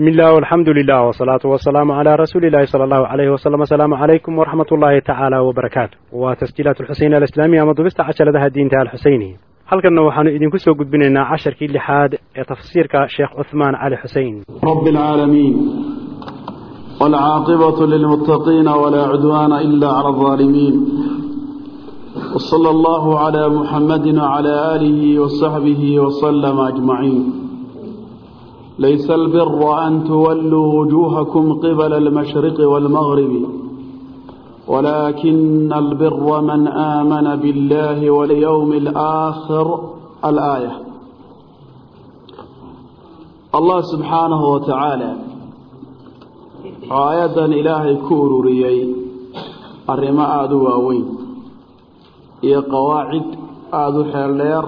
bismillaah alxamdu lilah wsalaatu wasalaamu calaa rasuuliillahi sala allahu alayhi wasalam asalaamu calaykum waraxmat ullaahi tacaala wbarakaatu waa tasjiilaat alxuseyni alislaamiya ama dubista cajaladaha diinta alxuseyni halkanna waxaanu idinku soo gudbinaynaa casharkii lixaad ee tafsiirka sheekh cuhmaan cali xuseyn rabbi alcaalamiin walcaaqibatu lilmuttaqiina walaa cudwaana ila cala alaalimiin wsala allahu calaa muxammadin wacalaa aalihi wasaxbihi wasalama ajmaciin ليس البر أن تولوا وجوهكم قبل المشرق والمغرب ولكن البر من آمن بالله واليوم الآخر الآية الله سبحانه وتعالى آيادا إلهي كوروريي الرماء آدو واوين iyo qawaacid aada u xeel dheer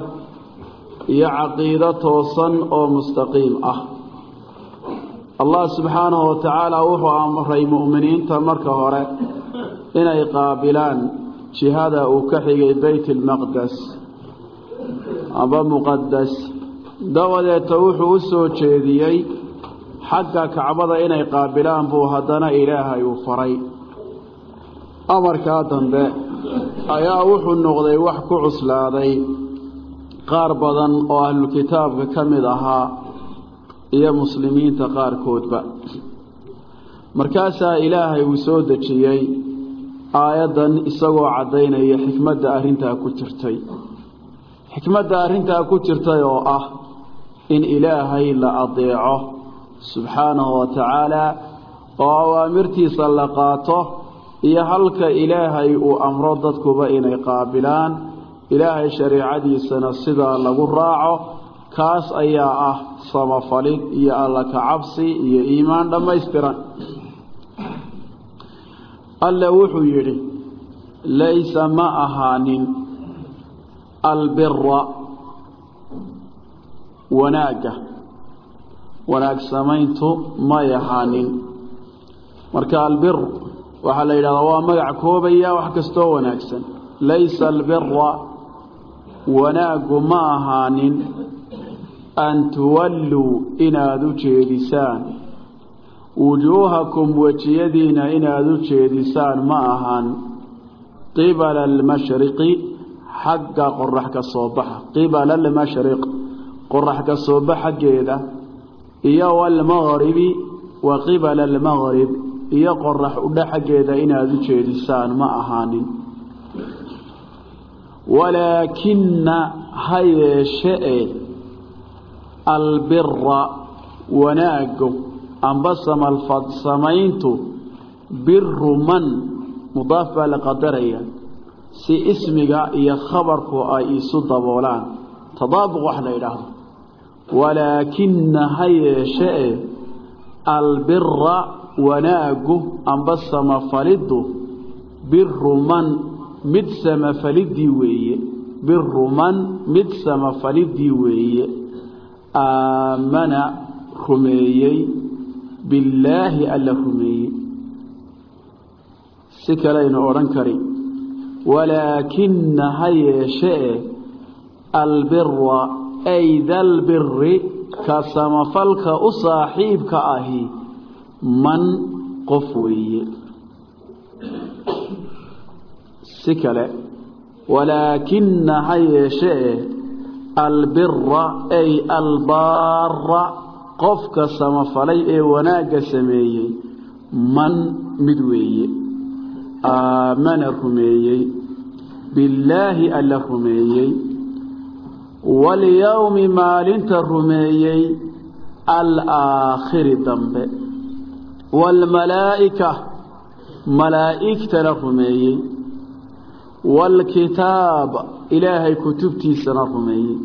iyo caqiido toosan oo mustaqiim ah allah subxaanahu wa tacaala wuxuu amray mu'miniinta marka hore inay qaabilaan jihada uu ka xigay beyt ilmaqdes amba muqadas dabadeeta wuxuu u soo jeediyey xagga kacbada inay qaabilaan buu haddana ilaahay uu faray. Amarkaa dambe ayaa wuxuu noqday wax ku cuslaaday qaar badan oo ahlulkitaabka ka mid ahaa iyo muslimiinta qaarkoodba. Markaasaa ilaahay uu soo dejiyey aayaddan isagoo caddaynaya xikmadda arrintaa ku jirtay. Xikmadda arrintaa ku jirtay oo ah in ilaahay la adeeco subxaanahu wa tacaala oo awaamirtiisa la qaato iyo halka ilaahay uu amro dadkuba inay qaabilaan. Ilaahay shariicadiisana sidaa lagu raaco kaas ayaa ah samafalid iyo alla ka cabsi iyo iimaan dhammaystiran. Alle wuxuu yidhi laysa ma ahaanin albira wanaagga wanaag samayntu may ahaanin. Marka albir waxaa la yidhahdaa waa magac koobaya wax kastoo wanaagsan. Laysa albira wanaaggu ma ahaanin an tuwalluu inaad u jeedisaan wujuuhakum wejiyadiina inaad u jeedisaan ma ahaan qibala almashriqi xagga qorax ka soo baxa qibala almashriq qorax ka soo bax xaggeeda iyo walmagribi wa qibala almagrib iyo qorax udha xaggeeda inaad u jeedisaan ma ahaanin walaakina ha yeeshe e albira wanaagu amba samalfad samayntu biru man mudaaf baa la qadaraya si ismiga iyo khabarku ay isu daboolaan. Tadaabuq wax la yidhaahdo. Walaakina ha yeeshe e albira wanaagu amba samafaliddu biru man mid samafalidii weeye. Biru man mid samafalidii weeye aamana rumeeyey billaahi alla rumeeyey si kaleaynu odhan karin walaakina ha yeeshee albira ay dalbiri ka samafalka u saaxiibka ahi man qof weeye. Si kale walaakina ha yeeshee albira ay albaara qofka samafalay ee wanaagga sameeyey man mid weeye. Aamana rumeeyey. Billaahi alla rumeeyey. Walyowmi maalinta rumeeyey alaakhiri dambe. Waalmalaa'ika malaa'igtana rumeeyey. Waalkitaab ilaahay kutubtiisana rumeeyey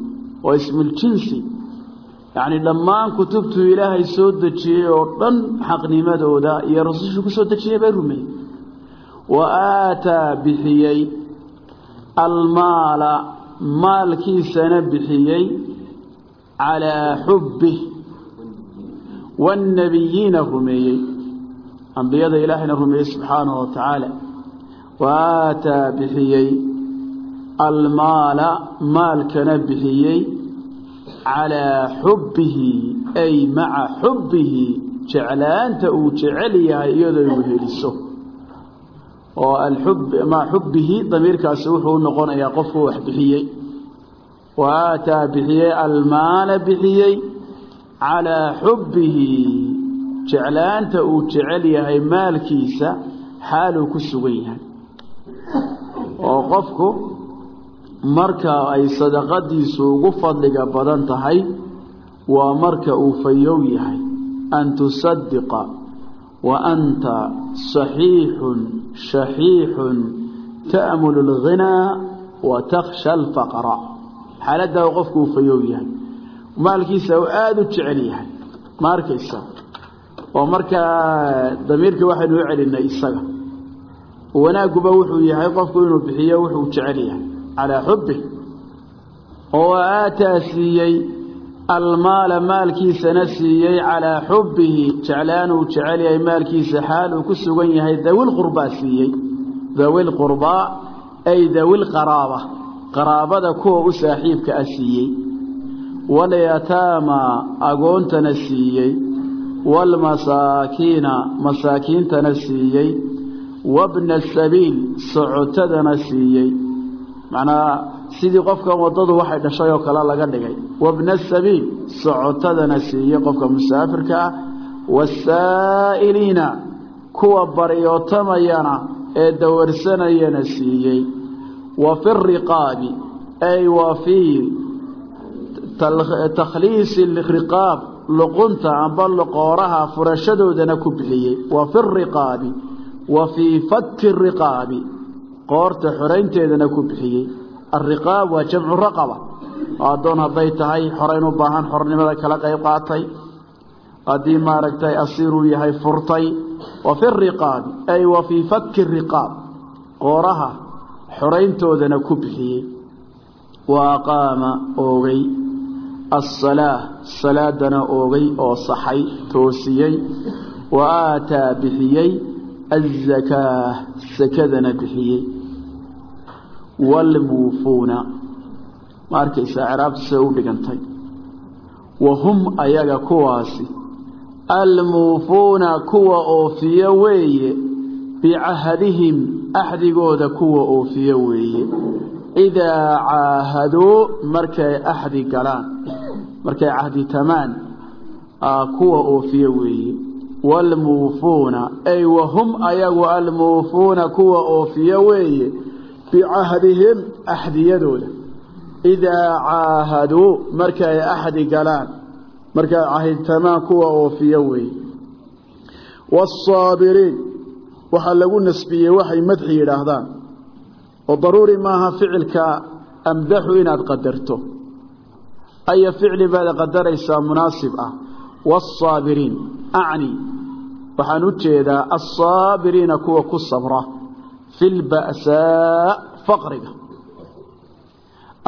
waa ismuuljinsi yacni dhammaan kutubtuu ilaahay soo dejiyey oo dhan xaqnimadooda iyo rasushuu ku soo dejiyey bay rumeeyey wa aataa bixiyey almaala maalkiisana bixiyey calaa xubbih waannebiyiina rumeeyey ambiyada ilaahayna rumeeyey subxaanahu wa tacaala. Wa aataa bixiyey almaala maalkana bixiyey calaa xubbihi ay maca xubbihi jeclaanta uu jecel yahay iyadoo weheliso oo maa xubbihi damiirkaasi wuxuu noqonayaa qofku wax bixiyey wa aataa bixiyey almaala bixiyey calaa xubbihi jeclaanta uu jecel yahay maalkiisa xaaluu ku sugan yahay oo qofku marka ay sadaqadiisu ugu fadliga badan tahay waa marka uu fayow yahay. An tusadiqa wa anta saxiixun shaxiixun ta'mulu alghinaa wa takhsha alfaqra. Xaaladdaa qofku uu fayow yahay. Maalkiisa uu aada u jecel yahay. Ma arkaysa? Oo markaa damiirka waxaynu u celinay isaga. Wanaagguba wuxuu yahay qofku inuu bixiyo wuxuu jecel yahay calaa xubbih oo aataa siiyey almaala maalkiisana siiyey calaa xubbihi jeclaan uu jecel yahay maalkiisa xaal uu ku sugan yahay dawilqurbaa siiyey. Dawilqurbaa ay dawilqaraaba qaraabada kuwa u saaxiibka ah siiyey. Walyataama agoontana siiyey. Waalmasaakiina masaakiintana siiyey. Wabna sabiil socotadana siiyey macnaa sidii qofkan waddadu waxay dhashay oo kale laga dhigay. Wabna sabiil socotadana siiyey qofka musaafirka ah. Wasaa'iliina kuwa baryootamayana ee dawarsanayana siiyey. Wa fi riqaabi ay wa fii takhliisi riqaab luqunta amba luqooraha furashadoodana ku bixiyey. Wa fi riqaabi wa fii fakki riqaabi qoorta xoraynteedana ku bixiyey. Alriqaab waa jamcu raqaba. Addoon hadday tahay xorayn u baahan xornimada kala qayb qaatay. Haddii maaragtay asiiruu yahay furtay. Wa fi riqaabi ay wa fii fakki riqaab. Qooraha xorayntoodana ku bixiyey. Wa aqaama oogay. Asalaa salaadana oogay oo saxay toosiyey. Wa aataa bixiyey. Azakaa sakadana bixiyey waalmuufuuna ma arkaysaa ciraabta sida u dhigantay. Wa hum ayaga kuwaasi. Almuufuuna kuwa oofiyo weeye bicahdihim axdigooda kuwa oofiyo weeye. Idaa caahaduu markay axdi galaan markay cahditamaan kuwa oofiyo weeye. Waalmuufuuna ay wa hum ayagu almuufuuna kuwa oofiyo weeye bicahdihim axdiyadooda idaa caahaduu markay axdi galaan markay cahditamaan kuwa oofiyo weeye wasaabiriin waxaa lagu nasbiyey waxay madxi yidhaahdaan oo daruuri maaha ficilka amdaxu inaad qadarto aya ficli baad qadaraysaa munaasib ah wasaabiriin acni waxaan u jeedaa alsaabiriina kuwa ku sabra fi lba'saa faqriga.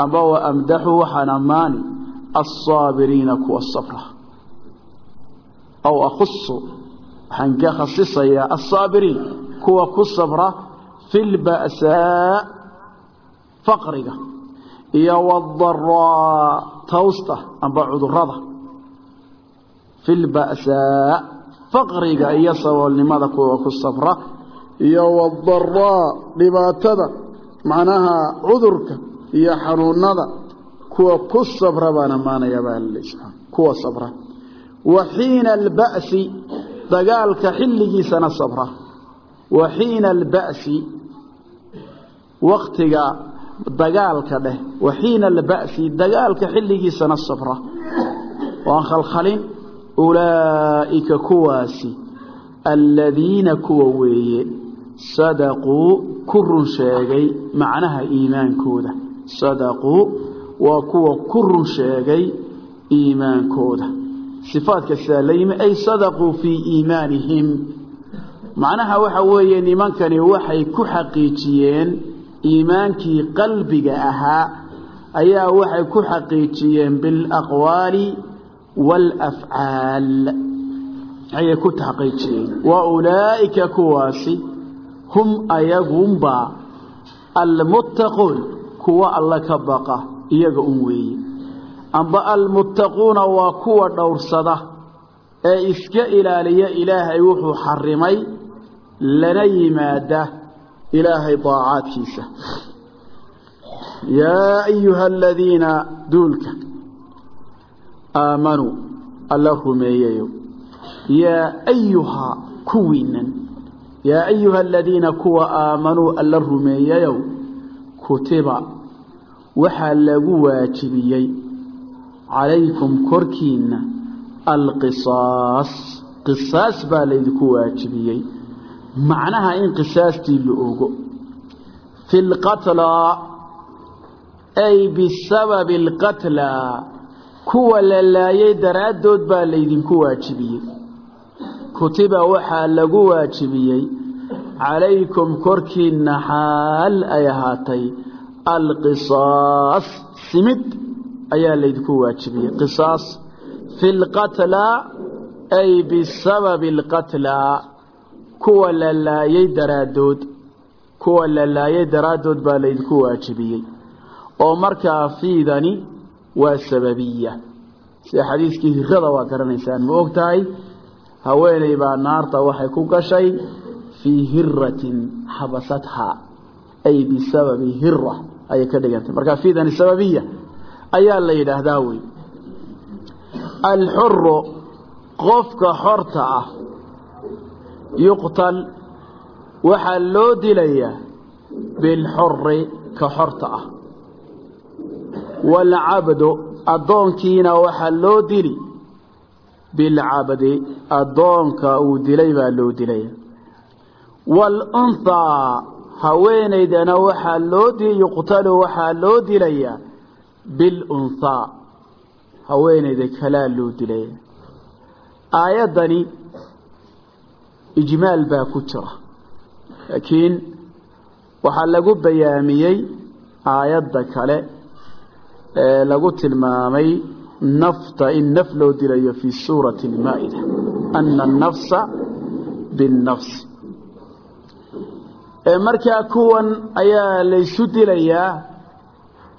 Amba wa amdaxu waxaan ammaani alsaabiriina kuwa sabra aw akhusu waxaan ka khasisayaa alsaabiriin kuwa ku sabra fi lba'saa faqriga. Iyo wadaraa tawsta amba cudurrada fi lba'saa faqriga iyo saboolnimada kuwa ku sabra iyo wadaraa dhibaatada macnaha cudurka iyo xanuunada kuwa ku sabra baan ammaanaya baa kuwa sabra. Wa xiina alba'si dagaalka xilligiisana sabra. Wa xiina alba'si waktiga dagaalka dheh. Wa xiina alba'si dagaalka xilligiisana sabra. Waan khalkhalin ulaa'ika kuwaasi aladiina kuwa weeye sadaquu ku run sheegay macnaha iimaankooda. Sadaquu waa kuwa ku run sheegay iimaankooda. Sifaadka sidaa yimi ay sadaquu fii iimaanihim. Macnaha waxa weeye nimankani waxay ku xaqiijiyeen iimaankii qalbiga ahaa. Ayaa waxay ku xaqiijiyeen bilaqwaali waalafcaal ayay ku taxqiijiyeen. Wa ulaa'ika kuwaasi hum ayagunbaa almuttaquun kuwa alla ka baqa iyaga un weeye amba almuttaquuna waa kuwa dhowrsada ee iska ilaaliya ilaahay wuxuu xarimay lana yimaada ilaahay daacaadkiisa yaa ayuha aladiina duulka aamanuu alla rumeeyayo yaa ayuha kuwiinan yaa ayuha aladiina kuwa aamanuu alla rumeeyayow kutiba waxaa lagu waajibiyey calaykum korkiinna alqisaas qisaas baa laydinku waajibiyey macnaha in qisaastii la ogo fi lqatlaa ay bisababi alqatlaa kuwa la laayay daraaddood baa laydinku waajibiyey kutiba waxaa lagu waajibiyey calaykum korkiinna xaal ay ahaatay alqisaas. Simid ayaa laydinku waajibiyey. Qisaas fi lqatlaa ay bisababi alqatlaa kuwa la laayay daraaddood kuwa la laayay daraaddood baa laydinku waajibiyey. Oo markaa fiidani waa sababiya. Sida xadiiskii hirada waa garanaysaan. Ma og tahay haweeney baa naarta waxay ku gashay fii hiratin xabasathaa ay bisababi hira ayay ka dhigantay. Markaa fiidani sababiya ayaa la yidhaahdaa wey alxuru qofka xorta ah yuqtal waxaa loo dilayaa bilxuri ka xorta ah. Waalcabdu addoonkiina waxaa loo dili bilcabdi addoonka uu dilay baa loo dilaya waalunhaa haweenaydana waxaa loo yuqtalu waxaa loo dilayaa bilunhaa haweenayda kalaa loo dilaya aayaddani ijmaal baa ku jira laakiin waxaa lagu bayaamiyey aayadda kale ee lagu tilmaamay nafta in naf loo dilayo fii suurati almaa'ida. Ana annafsa binnafs. Markaa kuwan ayaa laysu dilayaa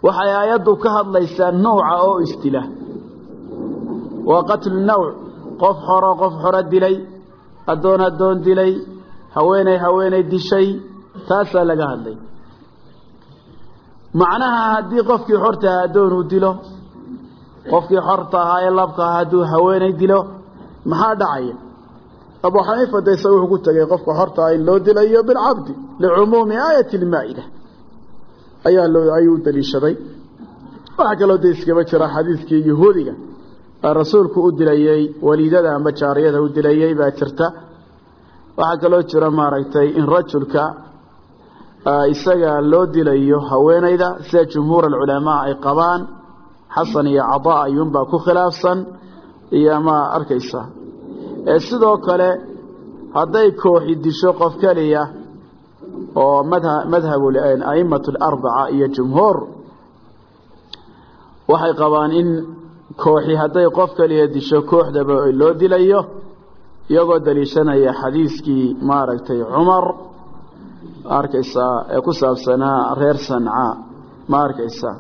waxay aayaddu ka hadlaysaa nouca oo isdila waa qatlu nawc. Qof xoro qof xoro dilay. Addoon addoon dilay. Haweeney haweeney dishay. Taasaa laga hadlay. Macnaha haddii qofkii xorta ahaa addoon uu dilo qofkii xorta ahaa ee labka ahaa hadduu haweeney dilo maxaa dhacaya abu xaniifa de wuxuu ku tegay qofka xorta ah in loo dilayo bilcabdi licumuumi aayati lmaa'ida ayaa loo ayuu daliishaday. Waxaa kaloo de jira xadiiskii yahuudiga rasuulku u dilayey waliidada amba jaariyada u dilayey baa jirta. Waxaa kaloo jira maaragtay in rajulka isaga loo dilayo haweenayda sida jumhuur alculamaa ay qabaan xasan iyo cada ayuunbaa ku khilaafsan. Iyo ma arkaysa. Sidoo kale hadday kooxi disho qof keliya oo madhab a'imat alarbaca iyo jumhuur waxay qabaan in kooxi hadday qof keliya disho kooxdaba loo dilayo iyagoo daliishanaya xadiiskii maaragtay cumar. Arkaysaa ee ku saabsanaa reer sanca. Ma arkaysaa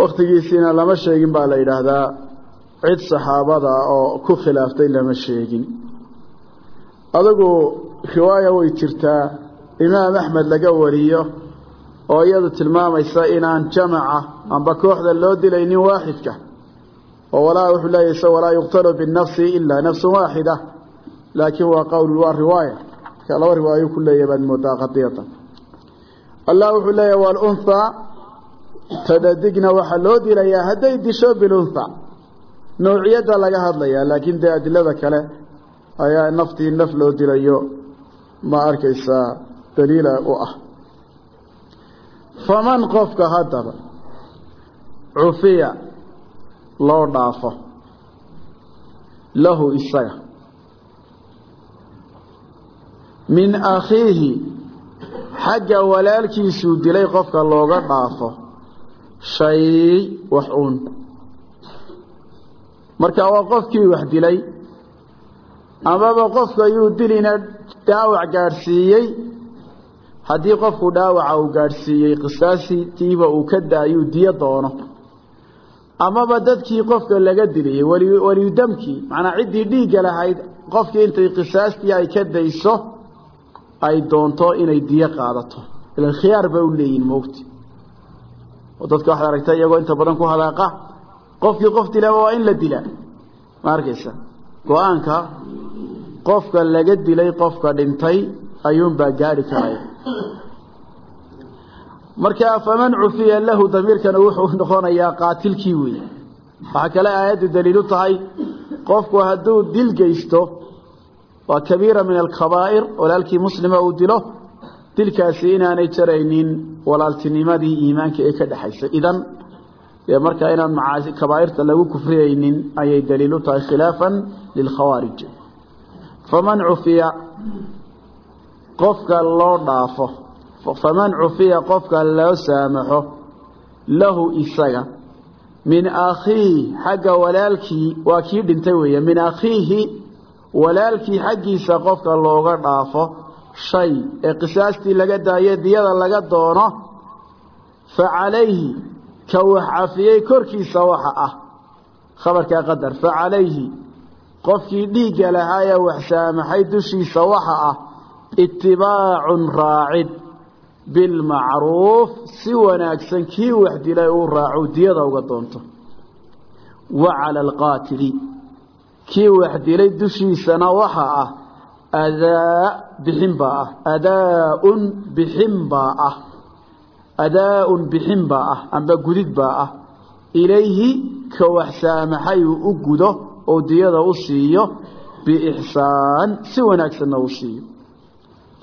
wakhtigiisiina lama sheegin baa la yidhaahdaa cid saxaabada oo ku khilaaftay lama sheegin. Adigu riwaaya way jirtaa imaam axmed laga wariyo oo iyadu tilmaamaysa inaan jamaca amba kooxda loo dilaynin waaxidka oo walaa wuxuu leeyahy se walaa yuqtalu binafsi ilaa nafsun waaxida laakiin waa qowl waa riwaaya. Laba riwaayo ku leeyahy baad moodaa walunhaa tadadigna waxaa loo dilayaa hadday disho bilunha nawciyadda laga hadlayaa laakiin dee adilada kale ayaa naftii naf loo dilayo ma arkaysaa daliila u ah. Faman qofka haddaba cufiya loo dhaafo lahu isaga. Min akhiihi xagga walaalkiisuu dilay qofka looga dhaafo shay wax uun. Marka waa qofkii wax dilay amaba qofka yuu dilina dhaawac gaadhsiiyey haddii qofku dhaawaca uu gaadhsiiyey qisaasitiiba uu ka daayuu diyo doono. Amaba dadkii qofka laga dilayay weliyudamkii macnaa ciddii dhiigga lahayd qofkii intay qisaastii ay ka dayso ay doonto inay diyo qaadato. Ilan khiyaar bay u leeyihiin moogti oo dadka waxaad aragta iyagoo inta badan ku hadaaqa qofkii qof dilaba waa in la dilaa. Ma arkaysa? Go'aanka qofka laga dilay qofka dhintay ayuunbaa gaari karaya. Marka faman cufiya lahu damiirkana wuxuu noqonayaa qaatilkii weeye waxaa kale aayaddu daliilu tahay qofku hadduu dil geysto waa kabiira min alkabaa'ir walaalkii muslima uu dilo dilkaasi inaanay jaraynin walaaltinimadii iimaanka ee ka dhexaysay idan dee markaa inaan macaasi kabaa'irta lagu kufriyaynin ayay daliilu tahay khilaafan lilkhawaarij faman cufiya qofka loo dhaafo faman cufiya qofka loo saamaxo lahu isaga min akhiihi xagga walaalkii waa kii dhintay weeye min akhiihi walaalkii xaggiisa qofka looga dhaafo shay ee qisaastii laga daayo diyada laga doono fa calayhi ka wax cafiyey korkiisa waxa ah khabarkaa qadar fa calayhi qofkii dhiigga lahaa ee wax saamaxay dushiisa waxa ah itibaacun raacid bilmacruuf si wanaagsan kii wax dilay uu raaco diyada uga doonto. Wa cala alqaatili kii wax dilay dushiisana waxa ah adaa bixin baa ah. Adaaun bixin baa ah. Adaa-un bixin baa ah. Amba gudid baa ah. Ilayhi ka wax saamaxay uu u gudo oo diyada u siiyo biixsaan si wanaagsanna u siiyo.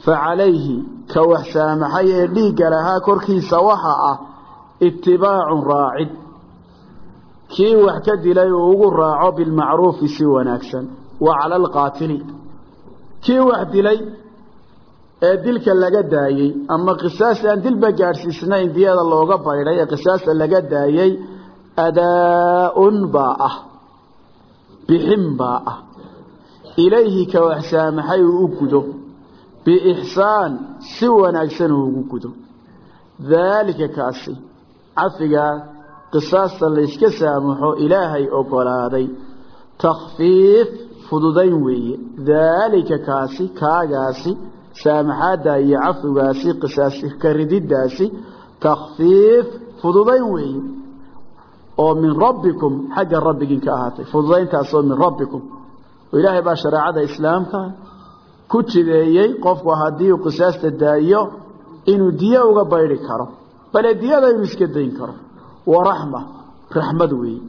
Fa calayhi ka wax saamaxay ee dhiigga lahaa korkiisa waxa ah itibaacun raacid. Kii wax ka dilay uu ugu raaco bilmacruufi si wanaagsan. Wa cala alqaatili kii wax dilay ee dilka laga daayey ama qisaas aan dilba gaadhsiisnayn diyada looga baydhay ee qisaasta laga daayey adaa-un baa ah bixin baa ah. Ilayhi ka wax saamaxay uu u gudo? Biixsaan si wanaagsan uu ugu gudo. Daalika kaasi cafigaa qisaasta layska saamaxo ilaahay ogolaaday. Takhfiif fududayn weeye. Daalika kaasi kaagaasi saamaxaadda iyo cafigaasi qisaas ka rididdaasi takhfiif fududayn weeye oo min rabbikum xagga rabbigiin ka ahaatay. Fududayntaasoo min rabbikum. Oo ilaahay baa shareecada islaamka ku jideeyey qofku haddii uu qisaasta daayo inuu diyo uga baydhi karo. Bale diyada inuu iska dayn karo. Wa raxma raxmad weeye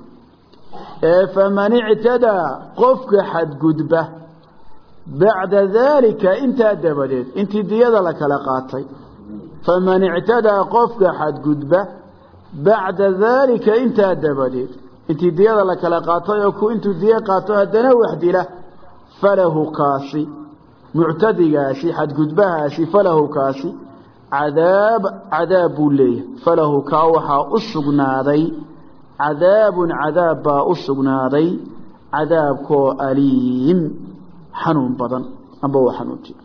ee faman ictadaa qofka xadgudba bacda daalika intaa dabadeed intii diyada la kala qaatay. Faman ictadaa qofka xadgudba bacda daalika intaa dabadeed intii diyada la kala qaatay oo ku intuu diyo qaato haddana wax dila falahu kaasi. Muctadigaasi xadgudbahaasi falahu kaasi. Cadaab cadaab buu leeyahay. Falahu kaa waxaa u sugnaaday. Cadaabun cadaab baa u sugnaaday. Cadaabkoo aliim xanuun badan amba waa xanuuntiya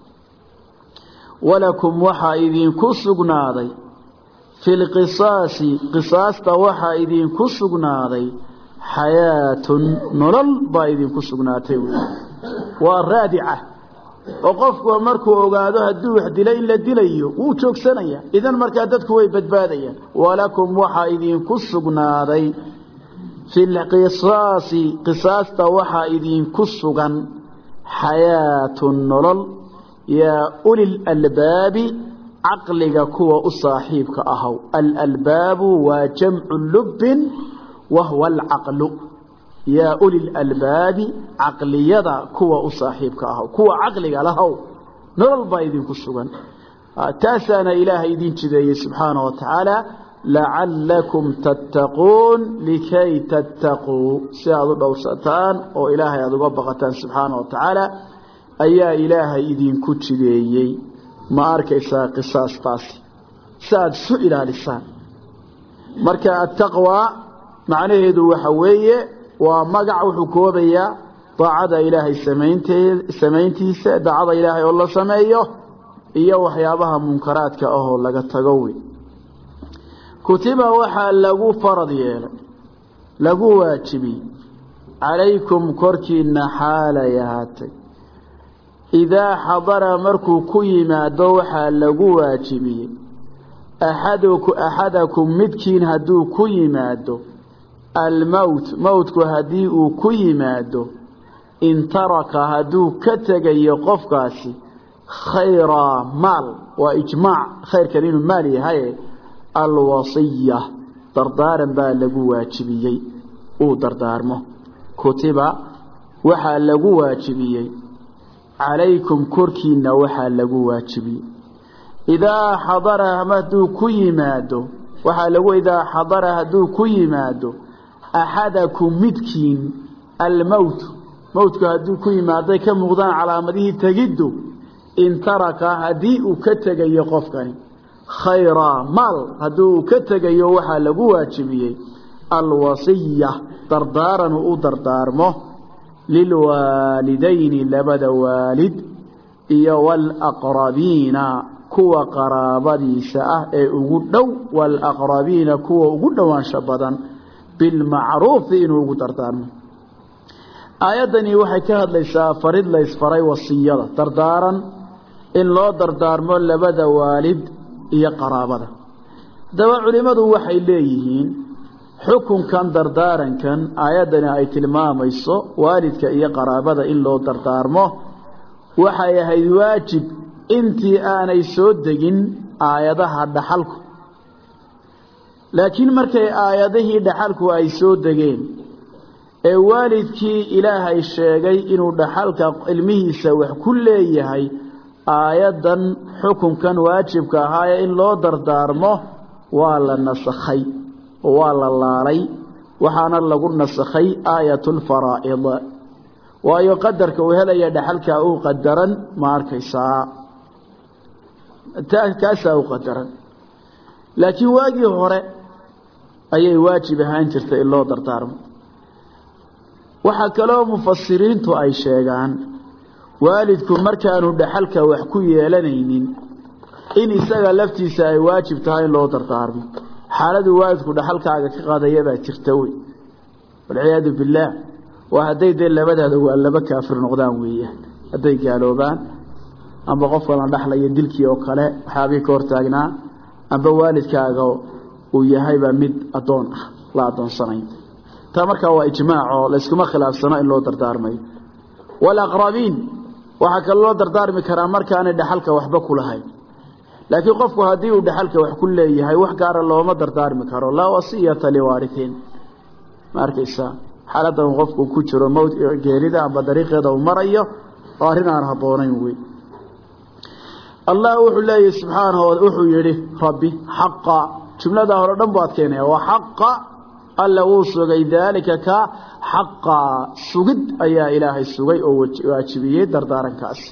walakum waxaa idinku sugnaaday fi lqisaasi qisaasta waxaa idinku sugnaaday xayaatun nolol baa idinku sugnaatay waa raadica oo qofku markuu ogaado hadduu wax dila in la dilayo wuu joogsanaya idan markaa dadku way badbaadayaan. Walakum waxaa idinku sugnaaday fi lqisaasi qisaasta waxaa idinku sugan xayaatun nolol yaa ulil albaabi caqliga kuwa u saaxiibka ahow alalbaabu waa jamcu lubbin wa huwa alcaqlu yaa uli lalbaabi caqliyada kuwa u saaxiibka ahow kuwa caqliga lahow nolol baa idinku sugan. Taasaana ilaahay idin jideeyey subxaana wa tacaala lacalakum tattaquun likay tattaquu si aad u dhowrsataan oo ilaahay aada uga baqataan subxaana wa tacaala ayaa ilaahay idinku jideeyey. Ma arkaysaa qisaastaasi si aada isu ilaalisaan. Marka attaqwaa macnaheedu waxa weeye waa magac wuxuu koobayaa daacada ilaahay samayntiisa daacada ilaahay oo la sameeyo iyo waxyaabaha munkaraadka ahoo laga tago wey kutiba waxaa lagu farad yeelay lagu waajibiyey calaykum korkiina xaalay ahaatay idaa xadara markuu ku yimaado waxaa lagu waajibiyey axadakum midkiin hadduu ku yimaado almowt mowtku haddii uu ku yimaado in taraka hadduu ka tegayo qofkaasi khayraa maal waa ijmaac khayrkan inuu maal yahaye alwasiya dardaaran baa lagu waajibiyey. Uu dardaarmo. Kutiba waxaa lagu waajibiyey. Calaykum korkiina waxaa lagu waajibiyey idaa xadara hadduu ku yimaado waxaa lagu idaa xadara hadduu ku yimaado axadakum midkiin almowt mowtku hadduu ku yimaaday ka muuqdaan calaamadihii tegiddu in taraka haddii uu ka tegayo qofkani khayraa maal haddii uu ka tegayo waxaa lagu waajibiyey alwasiya dardaaran uu u dardaarmo lilwaalidayni labada waalid iyo waalaqrabiina kuwa qaraabadiisa ah ee ugu dhow waalaqrabiina kuwa ugu dhowaansho badan bilmacruufi inuu ugu dardaarmo. Aayaddani waxay ka hadlaysaa farid laysfaray wasiyada dardaaran in loo dardaarmo labada waalid iyo qaraabada. Haddaba culimmadu waxay leeyihiin xukunkan dardaarankan aayaddani ay tilmaamayso waalidka iyo qaraabada in loo dardaarmo waxay ahayd waajib intii aanay soo degin aayadaha dhaxalku. Laakiin markay aayadihii dhaxalku ay soo degeen ee waalidkii ilaahay sheegay inuu dhaxalka ilmihiisa wax ku leeyahay aayaddan xukunkan waajibka ahaayee in loo dardaarmo waa la nasakhay oo waa la laalay waxaana lagu nasakhay aayatulfaraa'id waayo qadarka uu helaya dhaxalkaa uu qadaran ma arkaysaa. Kaasaa u qadaran. Laakiin waagii hore ayay waajib ahaan jirtay in loo dardaarmo. Waxaa kaloo mufasiriintu ay sheegaan waalidku markaanu dhaxalka wax ku yeelanaynin in isaga laftiisa ay waajib tahay in loo dardaarmo xaaladuu waalidku dhaxalkaaga ka qaadaya baa jirta wey. Walciyaadu billaah waa hadday dee labadaada waa laba kaafir noqdaan weeyaan hadday gaaloobaan amba qofka la dhaxlayo dilkii oo kale waxyaabihii ka hortaagnaa amba waalidkaaga uu yahayba mid addoon ah la addoonsanayo taa markaa waa ijmaacoo layskuma khilaafsano in loo dardaarmayo. Waalaqrabiin waxaa kaloo loo dardaarmi karaa markaanay dhaxalka waxba ku lahayn. Laakiin qofku haddii uu dhaxalka wax ku leeyahay wax gaara looma dardaarmi karo. Laa wasiyata liwaarihiin ma arkaysaa xaaladda uu qofku ku jiro mowt geerida amba dariiqeeda uu marayo oo arrin aan habboonayn wey. Allah wuxuu leeyahy subxaanahu wuxuu yidhi rabbi xaqa jumladaa hore dhan bu adkeynaya waa xaqa alla wuu sugay daalika ka xaqa. Sugid ayaa ilaahay sugay oo waajibiyey dardaarankaasi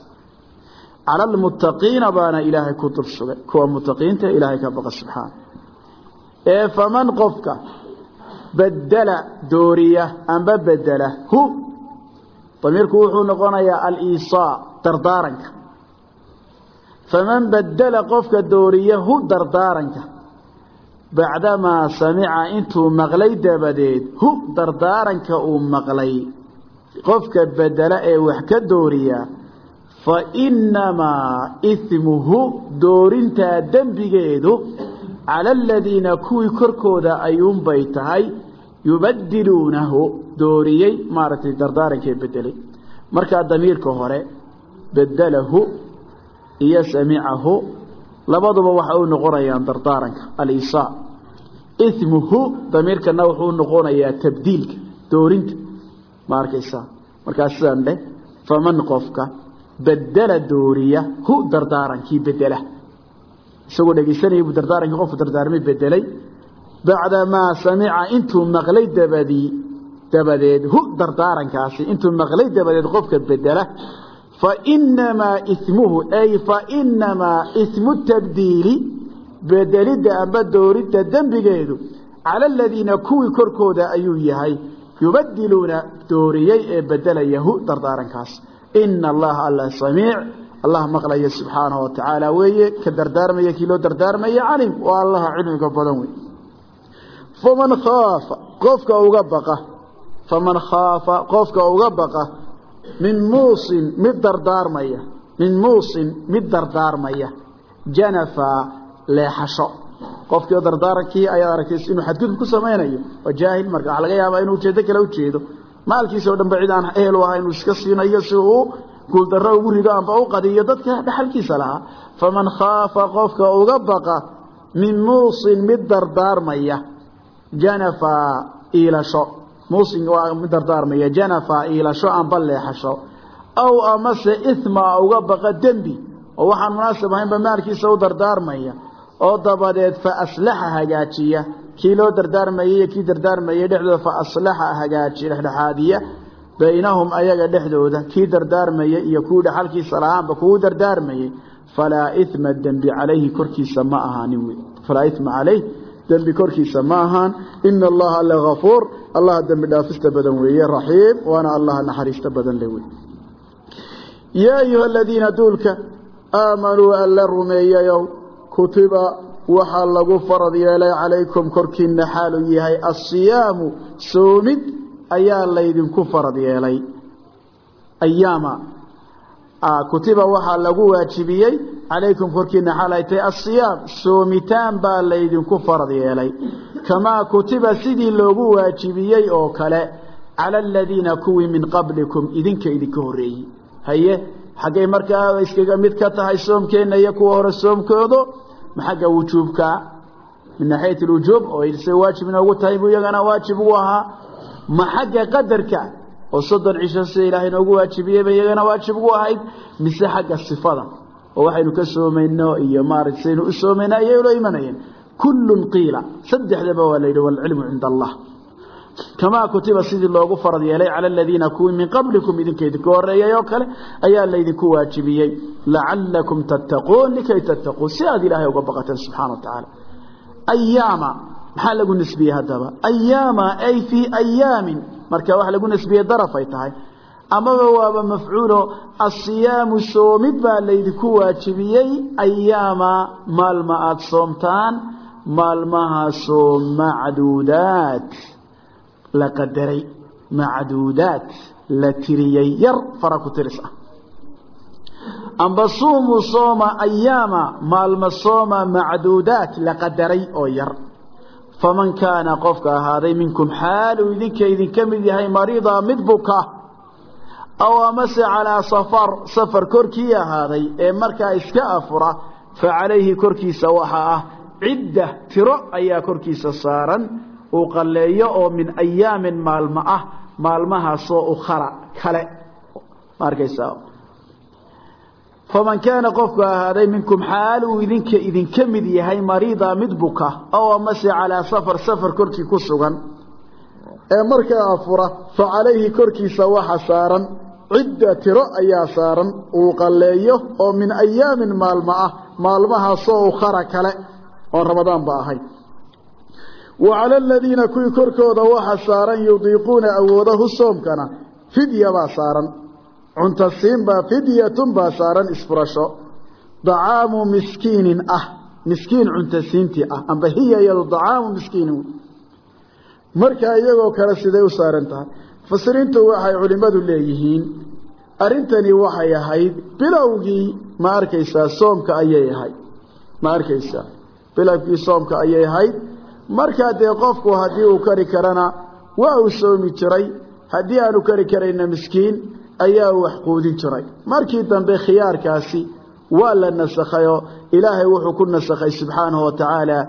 cala almuttaqiina baana ilaahay ku dul sugay. Kuwa muttaqiinta ilaahay ka baqa subxaana ee faman qofka badela dooriya amba bedela hu damiirku wuxuu noqonayaa aliisaa dardaaranka. Faman badela qofka dooriya hu dardaaranka bacdamaa samica intuu maqlay dabadeed hu dardaaranka uu maqlay qofka bedela ee wax ka dooriya fa innamaa ismuhu doorintaa dembigeedu cala aladiina kuwii korkooda ayuunbay tahay yubadiluunahu dooriyey maaragtay dardaarankee bedelay markaa damiirka hore bedelahu iyo samicahu labaduba waxa u noqonayaan dardaaranka. Alisaa ismuhu damiirkana wuxuu noqonayaa tabdiilka doorinta. Ma markaa sidan dheh faman qofka bedela dooriya hu dardaarankii bedela isagoo dhegaysanaya buu dardaarankii qofku dardaarmay bedelay bacdamaa samica intuu maqlay dabadii dabadeed hu dardaarankaasi intuu maqlay dabadeed qofka bedela fainamaa ismuhu ay fainamaa ismu tabdiili bedelidda amba dooridda dembigeedu cala aladiina kuwii korkooda ayuu yahay yubadiluuna dooriyey ee bedelaya hu dardaarankaas ina allaha alla samiic allah maqlaya subxaanahu wa tacaala weeye ka dardaarmaya kii loo dardaarmaya calim waa allaha cilmiga badan wey faman khaafa qofka uga baqa faman min muusin mid dardaarmaya min muusin mid dardaarmaya. Janafa leexasho. Qofkii dardaarankii ayaad aragtay inuu xadgudub ku samaynayo waa jaahil marka waxaa laga yaabaa inuu ujeedo kale ujeedo. Maalkiisa o dhan ba cid aan ehel u ahay inuu iska siinayo si uu guuldarro ugu rido amba u qadiyo dadka dhaxalkiisa lahaa. Faman khaafa qofka uga baqa min muusin mid dardaarmaya. Janafa iilasho muusin waa mid dardaarmaya janafa iilasho amba leexasho. Aw amase ithma uga baqa dembi. Oo waxaan munaasab ahaynba maalkiisa u dardaarmaya. Oo dabadeed fa aslaxa hagaajiya. Kii loo dardaarmayey iyo kii dardaarmayey dhexdooda fa aslaxa hagaajiya dhexdhexaadiya. Baynahum ayaga dhexdooda kii dardaarmayey iyo kuwii dhaxalkiisa lahaanba kuwu dardaarmayey falaa ima dembi calayhi korkiisa ma ahaanin. Falaa ima calayh dembi korkiisa ma ahaan. Ina allaha lagafuur allaha dembi dhaafista badan weeye raxiim waana allaha naxariista badan le wey yaa ayuha aladiina duulka aamanuu alla rumeeyayow kutiba waxaa lagu farad yeelay calaykum korkiina xaaluu yahay asiyaamu soomid ayaa laydinku farad yeelay ayaama kutiba waxaa lagu waajibiyey calaykum korkiina xaal ay tahay asiyaam soomitaan baa laydinku farad yeelay. Kamaa kutiba sidii loogu waajibiyey oo kale cala aladiina kuwii min qablikum idinka idinka horreeyey. Haye xaggay markaa iskaga mid ka tahay soomkeenna iyo kuwa hore soomkoodo ma xagga wujuubka. Min naxiyat alwujuub oo se waajib inoogu tahay buu oo soddon cisho sida ilaahay noogu waajibiyeyba iyagana waajib ugu ahayd mise xagga sifada oo waxaynu ka soomayno iyo maarata saynu u soomayna ayay ula imanayeen kullun qiila saddexdaba waa la yidhi waalcilmu cinda allah. Kamaa kutiba sidii loogu farad yeelay cala aladiina kuwii min qablikum idinka idinku horeeyay oo kale ayaa laydinku waajibiyey. Lacalakum tattaquun likay tattaquun si aad ilaahay uga baqateen subxana wa tacaala. Ayaama maxaa lagu nisbiyey haddaba? Ayaama ay fii ayaamin marka waxa lagu nisbiyey daraf ay tahay. Amaba waaba mafcuulo asiyaamu soomid baa laydinku waajibiyey ayaama maalma aada soomtaan maalmahaasoo macduudaat la qadaray macduudaat la tiriyey yar fara ku tiris ah. Amba suumuu sooma ayaama maalma sooma macduudaat la qadaray oo yar faman kaana qofka ahaaday minkum xaaluu idinka idinka mid yahay mariida mid buka aw amase calaa safar safar korkii ahaaday ee markaa iska afura fa calayhi korkiisa waxaa ah cidda tiro ayaa korkiisa saaran uu qalleeyo oo min ayaamin maalmo ah maalmahaasoo ukhara faman kaana qofku ahaaday minkum xaal uu idinka idinka mid yahay mariida mid buka ow amase calaa safar safar korkii ku sugan. Ee markaa afura fa calayhi korkiisa waxa saaran cidda tiro ayaa saaran uu qalleeyo oo min ayaamin maalmo ah maalmahaasoo ukhara kale oon ramadaanba ahayn. Wa cala aladiina kuwii korkooda waxa saaran yudiiquuna awoodahu soomkana fidya baa saaran cuntasiin baa fidyatun baa saaran isfurasho. Dacaamu miskiinin ah miskiin cuntasiintii ah amba hiya iyadu dacaamu miskiinin. Markaa iyagoo kale siday u saaran tahay mufasiriintu waxay culimmadu leeyihiin arrintani waxay ahayd bilowgii ma arkaysaa soomka ayay ahayd. Ma arkaysaa bilowgii soomka ayay ahayd. Markaa dee qofku haddii uu kari karana waa uu soomi jiray. Haddii aanu kari karayna miskiin ayaa wax quudin jiray. Markii dambe khiyaarkaasi waa la nasakhayoo ilaahay wuxuu ku nasakhay subxaanahu wa tacaala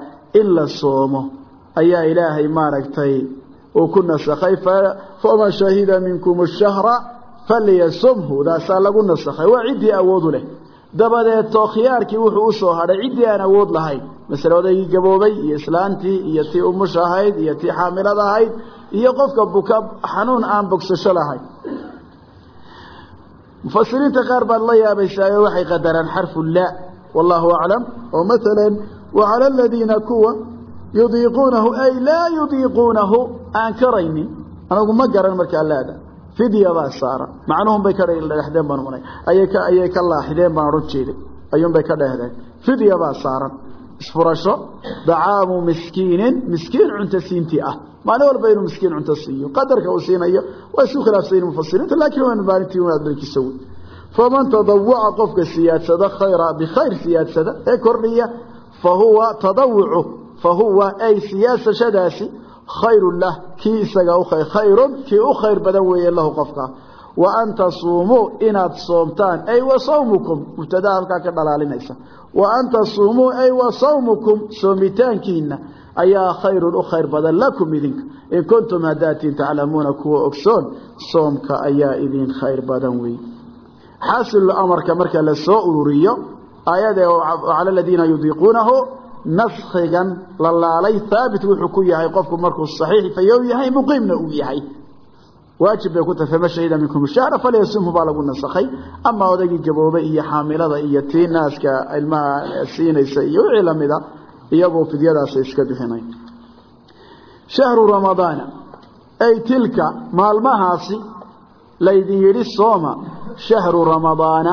in la soomo. Ayaa ilaahay maaragtay uu ku nasakhay faman shahida minkum ashahra falyasumhu. Daasaa lagu nasakhay. Waa ciddii awoodu leh. Dabadeedto khiyaarkii wuxuu u soo hadhay ciddii aan awood lahayn. Masale odaygii gaboobay iyo islaantii iyo tii umusha ahayd iyo tii xaamilada ahayd iyo qofka buka xanuun aan bogsasho lahayn mufasiriinta qaar baad la yaabaysaayo waxay qadaraan xarfu laa wallahu aclam. Oo maalan wacala aladiina kuwa yudiiquunahu ay laa yudiiquunahu aan karaynin. Anagu ma garan markaa laada fidya baa saaran macnuhun bay ka dhexdeen baan ayay ka ayay ka laaxideen baan odhan jeeday ayuun bay ka dhehdeen fidya baa saaran. Isfurasho dacaamu miskiinin miskiin cunto siintii ah maalin walba inuu miskiin cunto siiyo qadarka uu siinayo waa isu khilaafsayin mufasiriinta laakiin waa maalintii inaad dhankiisa wey faman tadawaca qofka siyaadsada khayra bikhayr siyaadsada ee kordhiya fa huwa tadawucu fa huwa ay siyaasashadaasi khayru lah kii isaga u khayrun kii u khayr badan weeye lahu qofka. Wa an tasuumuu inaad soomtaan ay wa sawmukum mubtadaa halkaa ka dhalaalinaysa. Wa an tasuumuu ay wa sawmukum soomitaankiina ayaa khayrun u khayr badan lakum idinka. In kuntum haddaatiin taclamuuna kuwa ogsoon soomka ayaa idin khayr badan wey xaasilu marka la soo ururiyo aayada cala aladiina yudiiquunahu naskigan la laalay haabit wuxuu ku yahay qofku markuu saxiix fayow yahay muqiimna uu yahay. Waajib bay ku tahay fama shahida minkum shahra falyasumhu baa lagu nasakhay. Ama odaygii gaboobay iyo xaamilada iyo tii naaska ilmaha siinaysa iyo wixii lamida iyagoo fidyadaasa iska bixinay. Shahru ramadaana ay tilka maalmahaasi laydin yidhi sooma shahru ramadaana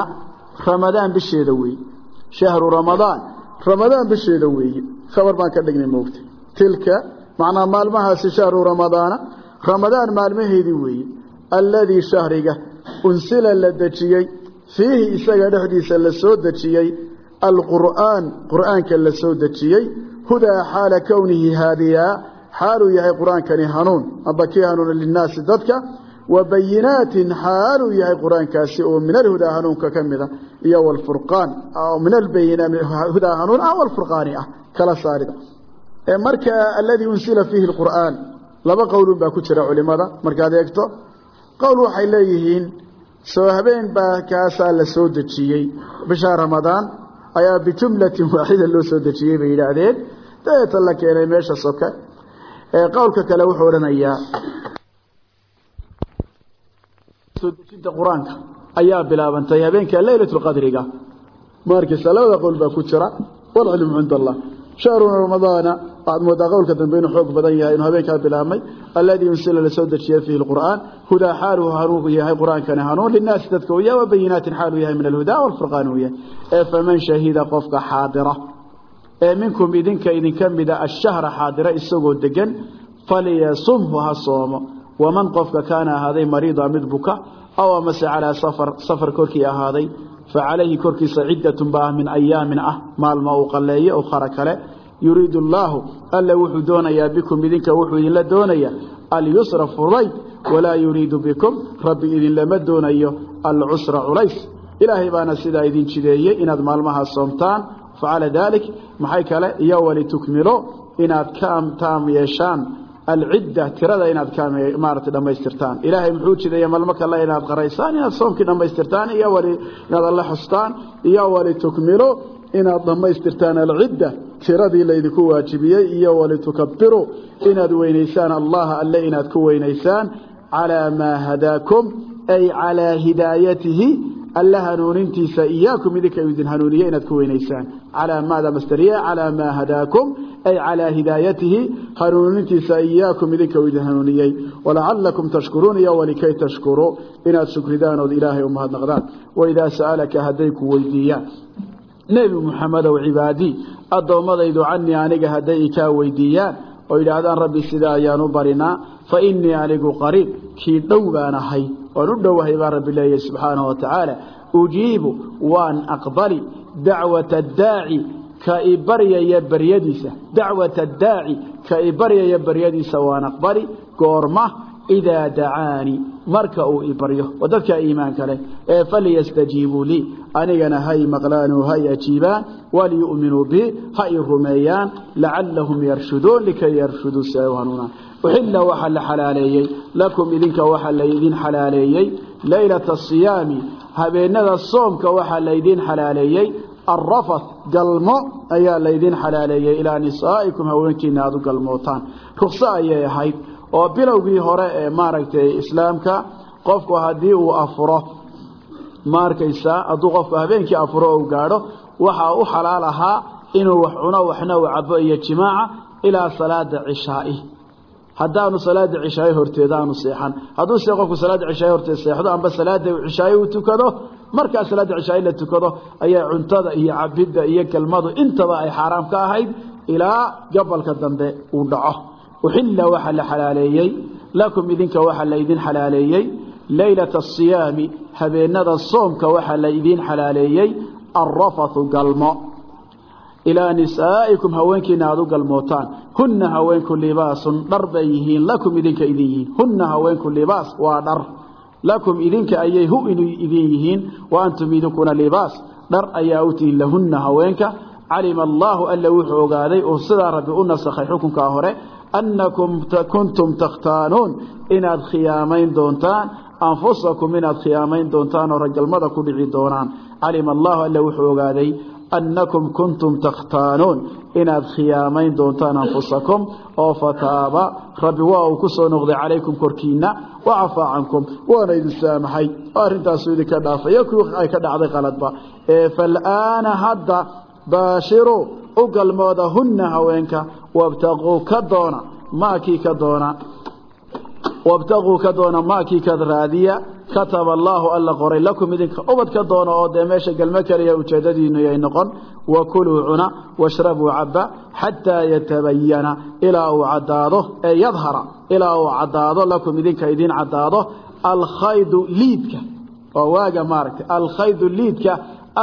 ramadaan bisheeda weeye shahru ramadaan. Ramadaan bisheeda weeye khabar baan ka dhignay moogta tilka macnaa maalmahaasi shahru ramadaana ramadaan maalmaheedii weeye alladii shahriga unsila la dejiyey. Fiihi isaga dhexdiisa la soo dejiyey alqur'aan qur'aanka la soo dejiyey hudaa xaala kownihi haadiyaa xaaluu yahay qur'aankani hanuun amba kii hanuuna linnaasi dadka wa bayinaatin xaaluu yahay qur'aankaasi oo min alhudaa hanuunka ka mida iyo wlfurqaan min alhudaa hanuun ah walfurqaani ah kala saarida. Marka aladii unsila fiihi qur'aan laba qowlun baa ku jira culimada markaad eegto qowl waxay leeyihiin soo habeen baa kaasaa la soo dejiyey bisha ramadaan ayaa bijumlatin waaxida loo soo dejiyey bay yidhaahdeen. Dabeeta la keenay meesha soke qowlka kale wuxuu odhanayaa soo dejinta qur'aanka ayaa bilaabantay habeenka leylatulqadriga markaysa labada qowl baa ku jira walcilmu cinda allah shahru ramadaana waxaad moodaa qowlka dambe inuu xoog badan yahay inuu habeenkaa bilaabmay. Alladii unsila la soo dejiya fiihi lqur'aan hudaa xaaluhu hanuunku yahay qur'aankani hanuun. Linaasi dadka u yahay wa bayinaatin xaaluu yahay min alhudaa walfurqaan uu yahay. Ee faman shahida qofka xaadira. Ee minkum idinka idinka mida ashahra xaadira isagoo degan falyasumhu ha soomo. Waman qofka kaana ahaaday mariida mid buka aw amase calaa safar safar korkii ahaaday fa calayhi korkiisa ciddatun ba ah min ayaamin ah maalma uu qalleeyo o khara kale. Yuriidu allaahu alle wuxuu doonayaa bikum idinka wuxuu idinla doonaya alyusra fudayd walaa yuriidu bikum rabbi idinlama doonayo alcusra culays. Ilaahay baana sidaa idin jideeyey inaad maalmahaa soomtaan facala daalik maxay kale iyo walitukmilo inaad ka taam yeeshaan alcidda tirada inaad maarata dhammaystirtaan. Ilaahay muxuu jideeya malmo kale inaad qaraysaan inaad soomkii dhammaystirtaan iyo wali inaad alla xustaan iyo walitukmilo inaad dhammaystirtaan alcidda tiradii laydinku waajibiyey iyo walitukabiru inaad weynaysaan allaha alle inaad ku weynaysaan calaa maa hadaakum ay calaa hidaayatihi alla hanuunintiisa iyaakum idinka idin hanuuniye inaad ku weynaysaan. Calaa maada masteriya calaa maa hadaakum ay calaa hidaayatihi hanuunintiisa iyaakum idinka idin hanuuniyey walacalakum tashkuruun iyo walikay tashkuruu inaad shukridaan ood ilaahay u mahadnaqdaan. Waidaa sa'alaka hadday ku weydiiyaan. Nebi muxamedow cibaadii addoommadaydu canii aniga hadday ikaa weydiiyaan oo yidhaahdaan rabbi sidaa ayaan u barinaa fa innii anigu qariib kii dhow baan ahay waan u dhowahay baa rabbi waan aqbali dacwata daaci ka i baryaya baryadiisa. Dacwata daaci ka i baryaya baryadiisa waan aqbali. Goorma idaa dacaani marka uu i baryo. Oo dadka iimaanka leh ee falyastajiibuu lii. Anigana hay maqlaanuu hay ajiibaan waliyu'minuu bi ha i rumeeyaan. Lacallahum yarshuduun likay yarshuduu si ay u hanuunaan uxilla waxaa la xalaaleeyey lakum idinka waxaa laydin xalaaleeyey. Leylata asiyaami habeenada soomka waxaa laydin xalaaleeyey alrafath galmo ayaa laydin xalaaleeyey ilaa nisaa'ikum haweenkiina aada u galmootaan. Rukso ayay ahayd oo bilowgii hore ee maaragtay islaamka qofku haddii uu afuro ma arkaysaa hadduu qofku habeenkii afuro ou gaadho waxaa u xalaal ahaa inuu wax cuno waxna uu cabo iyo jimaaca ilaa salaada cishaa'i. Haddaanu salaada cishaayo horteeda aanu seexan. Hadduu se markaa salaada cishaa in la tukado ayaa cuntada iyo cabidda iyo kelmadu intaba ay xaaraam ka ahayd ilaa gabalka dambe uu dhaco. Uxilla waxaa la xalaaleeyey lakum idinka waxaa laydin xalaaleeyey leylata asiyaami habeenada soomka waxaa laydiin xalaaleeyey alrafathu galmo. Ilaa nisaa'ikum haweenkiina u galmootaan. Hunna haweenku libaasun dhar bay yihiin lakum idinka idin yihiin. Hunna haweenku libaas waa dhar lakum idinka ayay hu idin yihiin wa antum idinkuna libaas. Dhar ayaa u tihiin lahunna haweenka. Calima allaahu alla wuxuu ogaaday oo sidaa rabbi u nasakhay xukunkaa hore annakum kuntum takhtaanuun inaad khiyaamayn doontaan anfusakum inaad khiyaamayn doontaan oo ragalmada doonaan. Calima allahu alla wuxuu ogaaday annakum kuntum takhtaanuun inaad khiyaamayn doontaan anfusakum oo fataaba rabbi waa uu ku soo noqday calaykum korkiinna wa cafaa cankum waana idin saamaxay oo arrintaasu idinka dhaafaya kuwii ay ka dhacday qaladba ee fal'aana hadda baashiruu u galmooda hunna haweenka wabtaquu ka doona maakii ka doona kataba allaahu alla qoray lakum idinka ubad ka doona oo dee meesha galmo kaliya ujeedadiinu yay noqon wa kuluu cuna washrabuu cabba xataa yatabayana ilaa uu caddaado ee yadhara ilaa uu caddaado lakum idinka idiin caddaado alkhaydu liidka oo waaga maaragtay alkhaydu liidka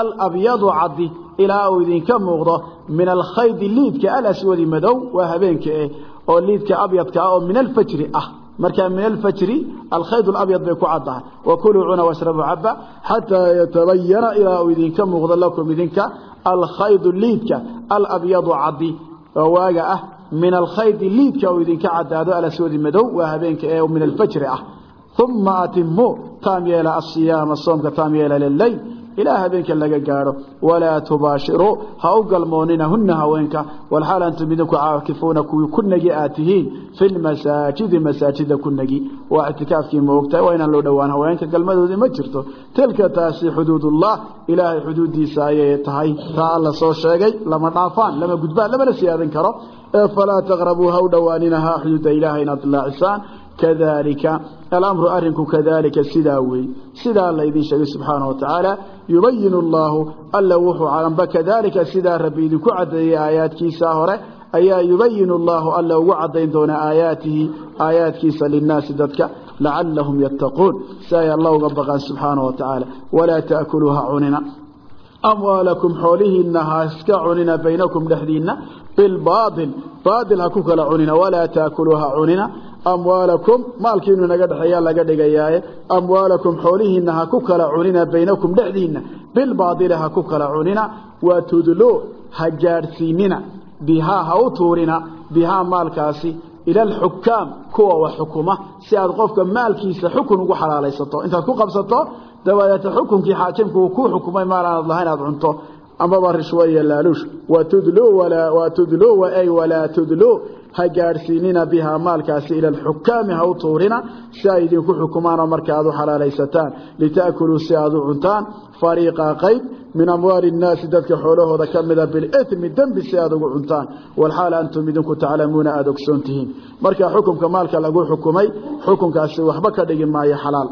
alabyadu caddi ilaa uu idinka muuqdo min alkhaydi liidka alaswadi madow waa habeenka eh oo liidka oo min alfajri ah markaa min alfajri alkhayd alabyad bay ku caddahay. Wa kuluu cuna washrabuu cabba xataa yatabayana ilaa uu idinka muuqdo lakum idinka alkhaydu liidka alabyadu caddi. Waaga ah min alkhaydi liidka uu idinka caddaado alaswadi madow waa habeenka ee min alfajri ah. Uma atimuu taam yeela soomka taam yeela ilaa habeenka laga gaadho. Walaa tubaashiruu ha u galmoonina hunna haweenka. Walxaal antum idinku caakifuuna kuwii ku nagi aad tihiin. Fi lmasaajidi ku nagi. Waa ictikaafkii ma ogtahay waa inaan loo dhowaan haweenka galmadoodii ma jirto. Tilka taasi xuduudullah ilaahay xuduuddiisa ayay tahay. Taa alla soo sheegay lama dhaafaan lama gudbaan lamana siyaadin karo. Ee falaa taqrabuu ha u dhowaaninaha xuduudda ilaahay inaad dilaacisaan kadalika alamru arinku kadalika sidaa wey sidaa alla idin sheegay subxaana wa tacaala yubayin allaahu alla wuxuu amba kadalika sidaa rabbi idinku caddeeyey aayaadkiisa hore ayaa yubayin allaahu alla ugu caddayn doonaa aayaatihi aayaadkiisa linnaasi dadka lacalahum yattaquun. Si ay alla uga baqaan subxaana wa tacaala walaa taakuluuha cunina amwaalakum xoolihiinna ha iska cunina baynakum dhexdiinna bilbaail baail ha ku kala cunina walaa taakuluuha cunina amwaalakum maalkiinu naga dhexeeyaa laga dhigayaaye amwaalakum xoolihiinna ha ku kala cunina baynakum dhexdiinna bilbaaili ha ku kala cunina waa tudloo ha gaadhsiinina bihaa ha u tuurina bihaa maalkaasi ila alxukaam kuwa wax xukuma si aad qofka maalkiisa xukun ugu xalaalaysato intaad ku qabsato dabadeeta xukunkii xaakimku uu kuu xukumay maal aanaad lahayn aad cunto amaba rishwa iyo laaluush tudluu ay walaa tudluu ha gaadhsiinina bihaa maalkaasi ila alxukaami ha u tuurina si ay idinku xukumaanoo marka aad u xalaalaysataan lita'kuluu si aad u cuntaan fariiqa qayb min amwaali innaasi dadka xoolahooda ka mida bilithmi dembi si aad ugu cuntaan walxaal antum idinku taclamuuna aada ogsoon tihiin. Marka xukumka maalka lagu xukumay xukunkaasi waxba ka dhigi maayo xalaal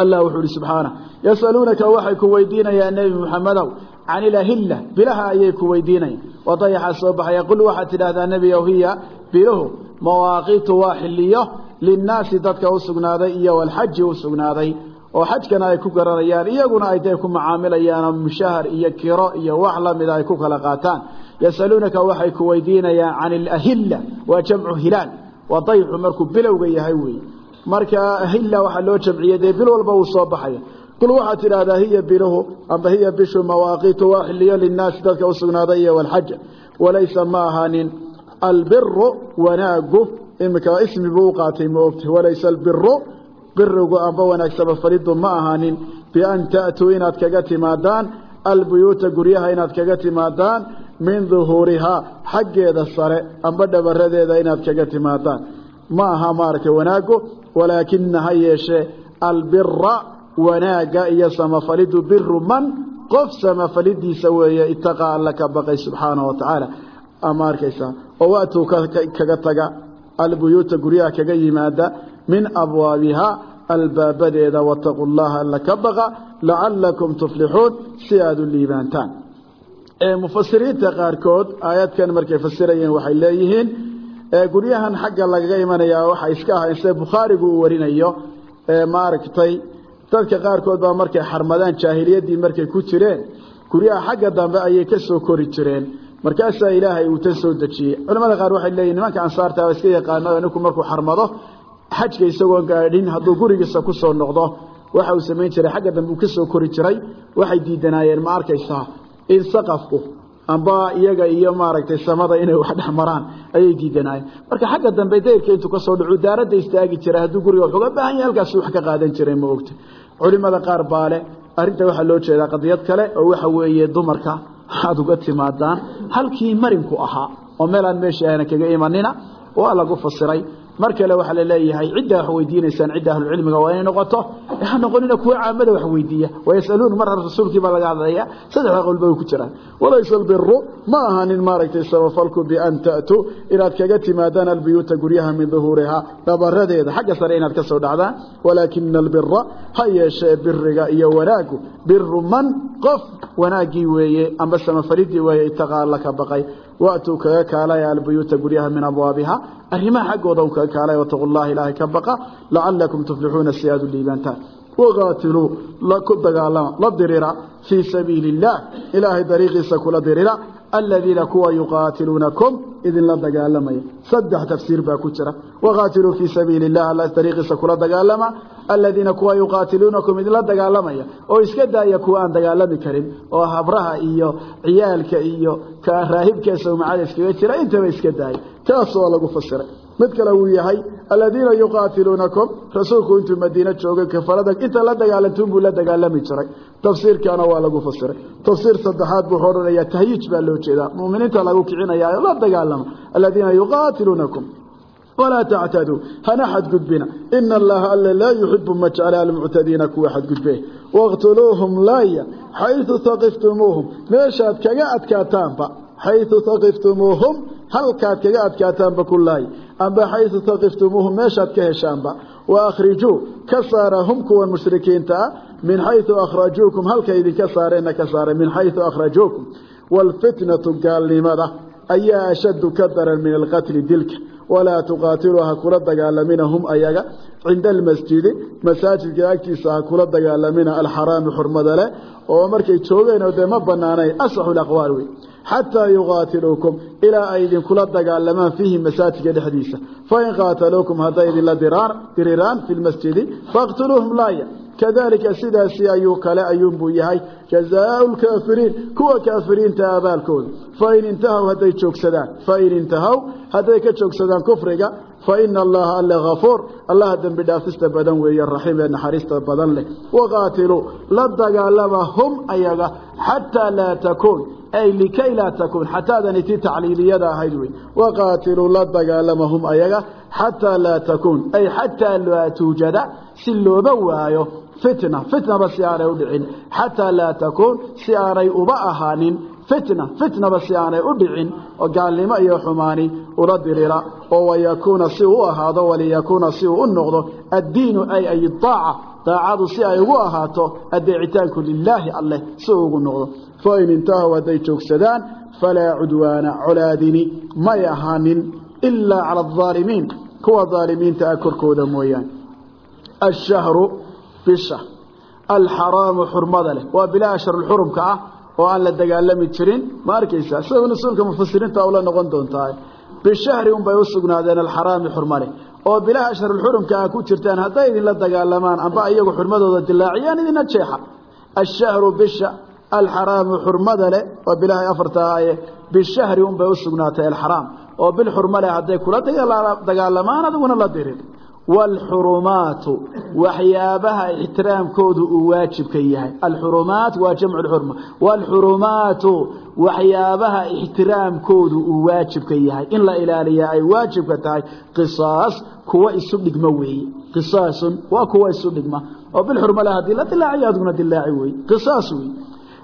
allah wuxuu ihi subxaana yasaluunaka waxay ku weydiinayaan nebi muxamedow can ilahilla bilaha ayay ku weydiinayaan. Waa dayaxaa soo baxaya qul waxaad tidhaahdaa nebiyow hiya biluhu mawaaqiitu waa xiliyo linnaasi dadka u sugnaaday iyo walxaji u sugnaaday oo xajkana ay ku garanayaan iyaguna ay dee ku macaamilayaanoo mushahar iyo kiro iyo wax lamida ay ku kala qaataan. Yasaluunaka waxay ku weydiinayaan can ilahilla waa jamcu hilaal. Waa dayxu markuu bilowga yahay weeye marka hilla waxaa loo jamciyey dee bil walba uu soo baxaya qul waxaad tidhaahdaa hiya biluhu amba hiya bishu mawaaqiitu waa xiliyo linnaasi dadka u sugnaaday iyo walxaja walaysa ma ahaanin albiru wanaagu iminka ismi buu u qaatay ma ogta walaysa albiru birigu amba wanaagsaba falidu ma ahaanin bian ta'tuu inaad kaga timaadaan albuyuuta guryaha inaad kaga timaadaan min duhuurihaa xaggeeda sare amba dhabaradeeda inaad kaga timaadaan. Ma aha maaragtay wanaagu walaakina ha yeeshee albira wanaaga iyo samafalidu biru man qof samafalidiisa weeye itaqaa alla ka baqay subxaana wa tacaala. Ama arkaysaa oo waatuu kaga taga albuyuuta guryaha kaga yimaada min abwaabihaa albaabadeeda wataquu llaha alla ka baqa lacalakum tuflixuun si aada u liibaantaan. Mufasiriinta qaarkood aayadkan markay fasirayeen waxay leeyihiin guryahan xagga lagaga imanayaa waxay iska ahayn sida bukhaarigu uu warinayo maaragtay dadka qaarkood baa markay xarmadaan jaahiliyaddii markay ku jireen guryaha xagga dambe ayay ka soo kori jireen. Markaasaa ilaahay uu tan soo dejiyey. Culamada qaar waxay leeyihiin nimanka ansaarta iska yaqaano ninku markuu xarmado xajka isagoon gaadhin hadduu gurigiisa ku soo noqdo waxa uu samayn jiray xagga dambe uu ka soo kori jiray waxay diidanaayeen. Ma arkaysaa in saqafku amba iyaga iyo maaragtay samada inay wax dhex maraan ayay diidanaayeen. Marka xagga dambe dayrka intuu ka soo dhacu daaradda istaagi jiray. Hadduu guriga wax uga baahan yahay halkaasi wax ka qaadan jiray ma ogta. Culimada qaar baa leh arrinta waxaa loo jeedaa qadiyad kale oo waxa weeye dumarka waxaad uga timaadaan. Halkii marinku ahaa oo meelaan meesha ahna kaga imanina waa lagu fasiray mar kale waxaa la leeyahay ciddaa wax weydiinaysaan cidda ahlucilmiga waa inay noqoto. Ha noqonina kuwa caamada wax weydiiya. Wayasaluun mar rasuulkii baa laga hadlaya saddexda qowlba way ku jiraan. Walaysa albiru ma ahanin maaragtay sabafalku bian ta'tuu inaad kaga timaadaan albuyuuta guryaha min duhuurihaa dabaradeeda xagga sare inaad ka soo dhacdaan walaakina albira ha yeeshee biriga iyo wanaagu. Biru man qof wanaaggii weeye amba samafaridii weeye itaqaa alla ka baqay waatuu kaga kaalaya albuyuuta guryaha min abwaabiha arrimaha xaggooda un kaga kaalaya wataqu llaha ilaahay ka baqa lacalakum tuflixuuna si aad u liibaantaan waqaatiluu ku dagaalama la dirira fii sabiili اllah ilaahay dariiqiisa kula dirira aladiina kuwa yuqaatiluunakum idinla dagaalamaya saddex tafsiir baa ku jira waqaatiluu fii sabiili اllah alla dariiqiisa kula dagaalama aladiina kuwa yuqaatiluunakum idinla dagaalamaya oo iska daaya kuwa aan dagaalami karin oo habraha iyo ciyaalka iyo raahibkeesa umacada iskaga jira intaba iska daaya taas oo lagu fasiray. Mid kale uu yahay aladiina yuqaatiluunakum rasuulku intuu madiine joogay kafarada inta la dagaalantuun buu la dagaalami jiray. Tafsiirkaana waa lagu fasiray. Tafsiir saddexaad buu odhanaya tahyiij baa loo jeedaa. Muminiinta lagu kicinaya la walaa tactaduu hana xadgudbina ina allaha alle laa yuxibu ma jecla almuctadiina kuwa xadgudbe waqtuluuhum laaya xaysu saqiftumuuhum meeshaad kaga adkaataanba xaysu saqiftumuuhum halkaad kaga adkaataanba ku laaya amba xaysu saqiftumuuhum meeshaad ka heshaanba waakhrijuu ka saara hum kuwan mushrikiinta ah min xayu akhrajuukum halka idinka saareenna ka saare min xayu akhrajuukum waalfitnatu gaalnimada ayaa ashaddu ka daran min alqatli dilka walaa tuqaatiluu ha kula dagaalamina hum ayaga. Cinda almasjidi masaajidka agtiisa ha kula dagaalamina alxaraami xurmada leh oo markay joogeenoo dee ma banaanayn asaxu laqwaal wey xataa yuqaatiluukum ilaa ay idinkula dagaalamaan fiihi masaajidka dhexdiisa. Fain qaataluukum hadday idinla diriraan fi lmasjidi faqtuluuhum laaya. Kadalika sidaasi ayuu kale ayuunbuu yahay. Jazaau lkaafiriin kuwa kaafiriinta abaalkooda fain intahaw hadday joogsadaan fain intahaw hadday ka joogsadaan kufriga faina allaha alle hafuur allaha dembi dhaafista badan weeye raxiim ee naxariista badan leh. Waqaatiluu la dagaalama hum ayaga xataa laa takuun. Ay likay laa takuun xataadani tii tacliiliyada ahayd wey waqaatiluu la dagaalama hum ayaga xataa laa takuun. Ay xataa laa tuujada si looba waayo fitna. Fitnaba si aanay u dhicin. Xataa laa takuun si aanay uba ahaanin fitna fitnaba si aanay u dhicin oo gaalnimo iyo xumaani ula dirira oo wayakuuna si uu u ahaado waliyakuuna si uu u noqdo addiinu ay ay daaca daacadu si ay ugu ahaato adeecitaanku lilaahi alleh si uu ugu noqdo. Fain intahaw hadday joogsadaan falaa cudwaana colaadini may ahaanin ilaa cala aldaalimiin kuwa daalimiinta ah korkooda mooyaane. Ashahru bisha alxaraamu xurmada leh waa bilaa asharulxurumka ah oo aan la dagaalami jirin ma arkaysaa? Sida nusuulka mufasiriinta ula noqon doontaa. Bishahri unbay u sugnaadeen alxaraami xurma leh oo bilaha asharulxurumka ah ku jirtaan hadday idinla dagaalamaan amba iyagu xurmadooda dilaaciyaan idina jeexa ashahru bisha alxaraamu xurmada leh waa bilahay afarta ahaye bishahri unbay u sugnaatay alxaraam oo bil leh hadday kula dagaalamaan adiguna la dirin waajibka yahay. alxurumaat waa jamcu lxurma waalxurumaatu waxyaabaha ixtiraamkoodu uu waajibka yahay. in la ilaaliyaa ay waajibka tahay qisaas kuwa isu dhigma weeye qisaasun waa kuwa isu dhigma. oo bil xurma leh haddii la dilaaciyo adiguna dilaaci wey qisaas wey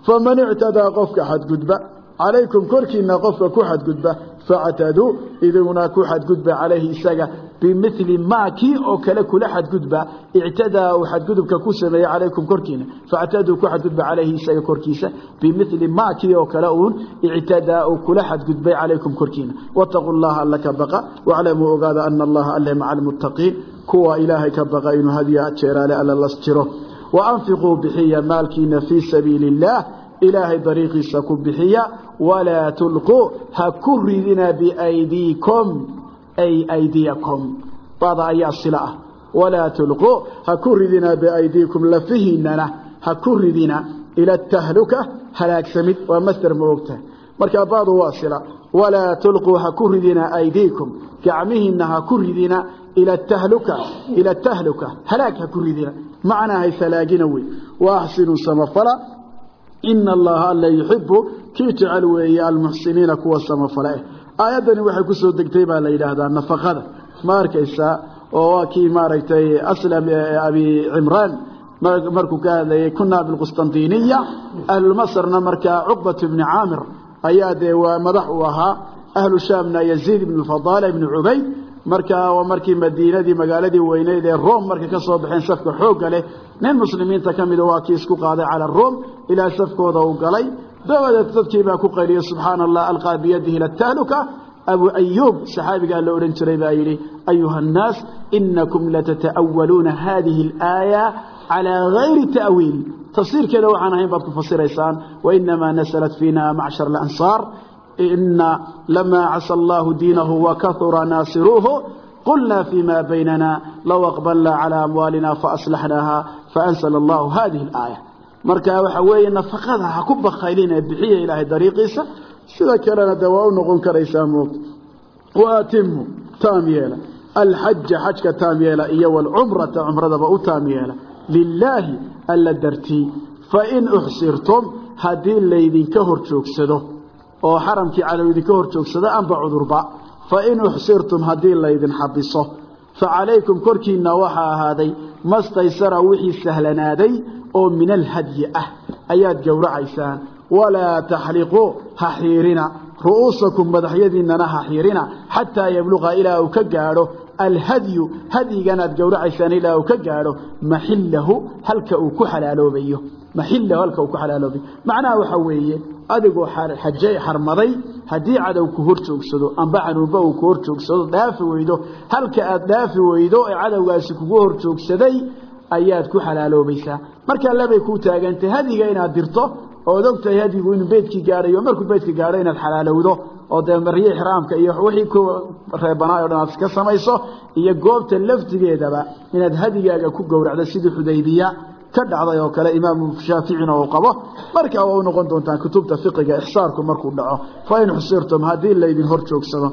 faman ictadaa qofka xadgudba calaykum korkiina qofka ku xadgudba factaduu idinuna ku xadgudba calayhi isaga bimili maa kii oo kale kula xadgudba. Ictadaa uu xadgudubka ku sameeyey calaykum korkiina. Factaduu ku xadgudba calayhi isaga korkiisa. Bimili maa kii oo kale uun ictadaa uu kula xadgudbay calaykum korkiina. Wataquu llaha alla ka baqa. Waclamuu ogaada ana allaha alle maca almuttaqiin. Kuwa ilaahay ka baqa inuu hadiya jeeraale alla las jiro. Waanfiquu bixiya maalkiina fii sabiili اllaah ilaahay dariiqiisa ku bixiya. Walaa tulquu ha ku ridina biaydiikum ay aydiyakum bada ayaa sila ah. Walaa tulquu ha ku ridina biaydiikum lafihiinana ha ku ridina ila tahluka halaagsamid waa masder ma ogtahay markaa badu waa sila walaa tulquu ha ku ridina aydiikum gacmihiina ha ku ridina ila tahluka ila tahluka halaag ha ku ridina. Macnaa haysalaagina wey. Wa axsinuu samafala. Ina allaha alla yuxibu kii jecel weeye almuxsiniina kuwa samafale eh aayaddani waxay ku soo degtay baa la yidhaahdaa nafaqada. Ma arkaysaa? Oo waa kii maaragtay aslam abi cimraan markuu ka hadlayay kunaa bilqustandiniya ahlulmasrna markaa cuqbat bni caamir. Ayaa dee waa madax uu ahaa. Ahlu shaamna yaziid ibnu fadaala ibnu cubayd markaa waa markii madiinadii magaaladii weyneyd ee rom markay ka soo baxeen safka xoogga leh. Nin muslimiinta ka mida waa kii isku qaaday cala rom ilaa safkooda uu galay dabadeed dadkii baa ku qayliyey subxaana allah alqaa biyadihi ila tahluka. Abu ayuub saxaabigaa la odhan jiray baa yidhi ayuha annaas inakum latata'awaluuna hadihi alaaya calaa gayri ta'wiil. Tafsiirkeeda waxaan ahayn baad ku fasiraysaan wainamaa nasalat fiina macshar alansaar ina lamaa casa allahu diinahu wakahura naasiruuhu qulna fima baynana low aqbalna calى amwaalina faaslaxnaaha faanzla allahu hadihi اlaaya marka waxa weeye nafaqada ha ku bakayline bixiya ilaahay dariiqiisa sida kalena de waa u noqon karaysaa moogta waatimu taam yeela. Alxaja xajka taam yeela iyo wlcumrata cumradaba u taam yeela. Lilaahi alla dartii fain uxsirtum haddii laydinka hor joogsado oo xaramkii cadow idinka hor joogsado amba cudurba fain uxsirtum haddii laydin xabiso. Facalaykum korkiinna waxaa ahaaday mastaysara wixii sahlanaaday oo min alhadyi ah. Ayaad gowracaysaan walaa taxliquu ha xiirina. Ru'uusakum madaxyadiinnana ha xataa yabluqa ilaa uu ka gaadho. Alhadyu hadyiganaad gowracaysaan ilaa uu ka gaadho. Maxillahu halka uu ku xalaaloobayo. Maxillahu halka uu ku xalaaloobayo. Macnaha waxaa weeye adigoo xajay xarmaday haddii cadow ku hor joogsado amba xanuunba uu ku hor joogsado dhaafi weydo halka aad dhaafi weydo ee cadowgaasi kugu hor joogsaday ayaad ku xalaaloobaysaa. Markaa labay kuu taagantay hadiga inaad dirto ood ogtahay hadigu inuu beydkii gaadhayo markuu beydka gaadho inaad xalaalowdo oo dee maryo ixraamka iyo wixii ku reebanaay o dhan aad iska samayso iyo goobta laftigeedaba inaad hadigaaga ku gowracdo sidii xudaybiya ka dhacday oo kale imaamu shaaficina uu qabo. Markaa waa u noqon doontaan kutubta fiqiga ixsaarku markuu dhaco. Fain xusirtum haddii laydin hor joogsado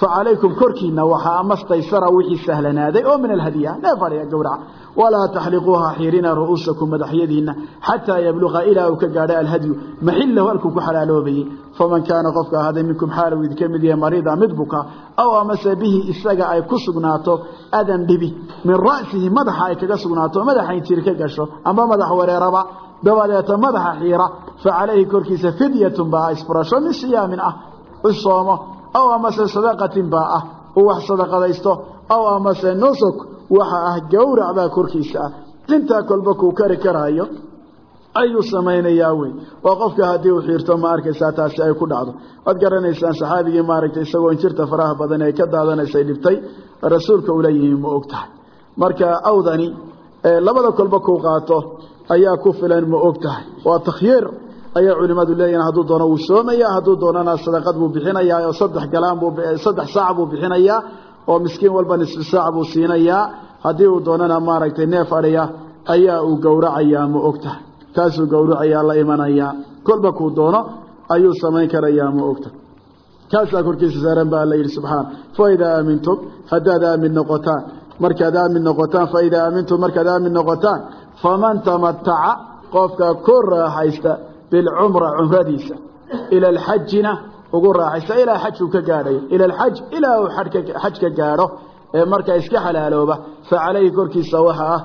facalaykum korkiina waxaa amastaysara wixii sahlanaaday oo min alhadya neef adhiga gowraca walaa taxliquuha xiirina ru'uusakum madaxyadiina xataa yabluqa ilaa uu ka gaadho alhadyu maxillahu halkuu ku xalaaloobayey faman kaana qofka ahaaday minkum xaal uu idinka mid yahay mariida mid buka aw amase bihi isaga ay ku sugnaato adan dhibi min ra'sihi madaxa ay kaga sugnaato madaxa intiiri ka gasho amba madax wareeraba dabadeeta madaxa xiira fa calayhi aw amase sadaqatin baa ah uu wax sadaqadaysto. Aw amase nusuk waxa ah gowrac baa korkiisa ah. Intaa kolba kuu kari karaayo ayuu samaynayaa wey waa qofka haddii uu xiirto ma arkaysaa taasi ay ku dhacdo. Waad garanaysaan saxaabigii maaragtay isagoo injirta faraha badan ay ka daadanaysay dhibtay rasuulka ula yimi ma og tahay. Marka awdani labada kolba kuu qaato ayaa ku filan ma og tahay. Waa takhyiir ayaa culimadu leeyihiin hadduu doono wuu soomaya hadduu doonana sadaqad buu bixinayaa oo saddex galaan buu saddex saac buu bixinayaa oo miskiin walba nisfi saac buu siinayaa. Haddii uu doonana maaragtay neef adhiya ayaa uu gowracayaa ma og tahay kaasuu gowracayaa la imanayaa kolba kuu doono ayuu samayn karayaa ma ogta. Kaasaa korkiisa saaran baa la yidhi subxaana faidaa aamintum haddaad aamin noqotaan markaad aamin noqotaan faidaa aamintum markaad aamin noqotaan faman tamataca qofka ku raaxaysta bilcumra cumradiisa ila alxajina ugu raaxaysta ilaa xajuu ka gaadhayo ila alxaj ilaa uu xaj ka gaadho iska xalaalooba fa korkiisa waxa ah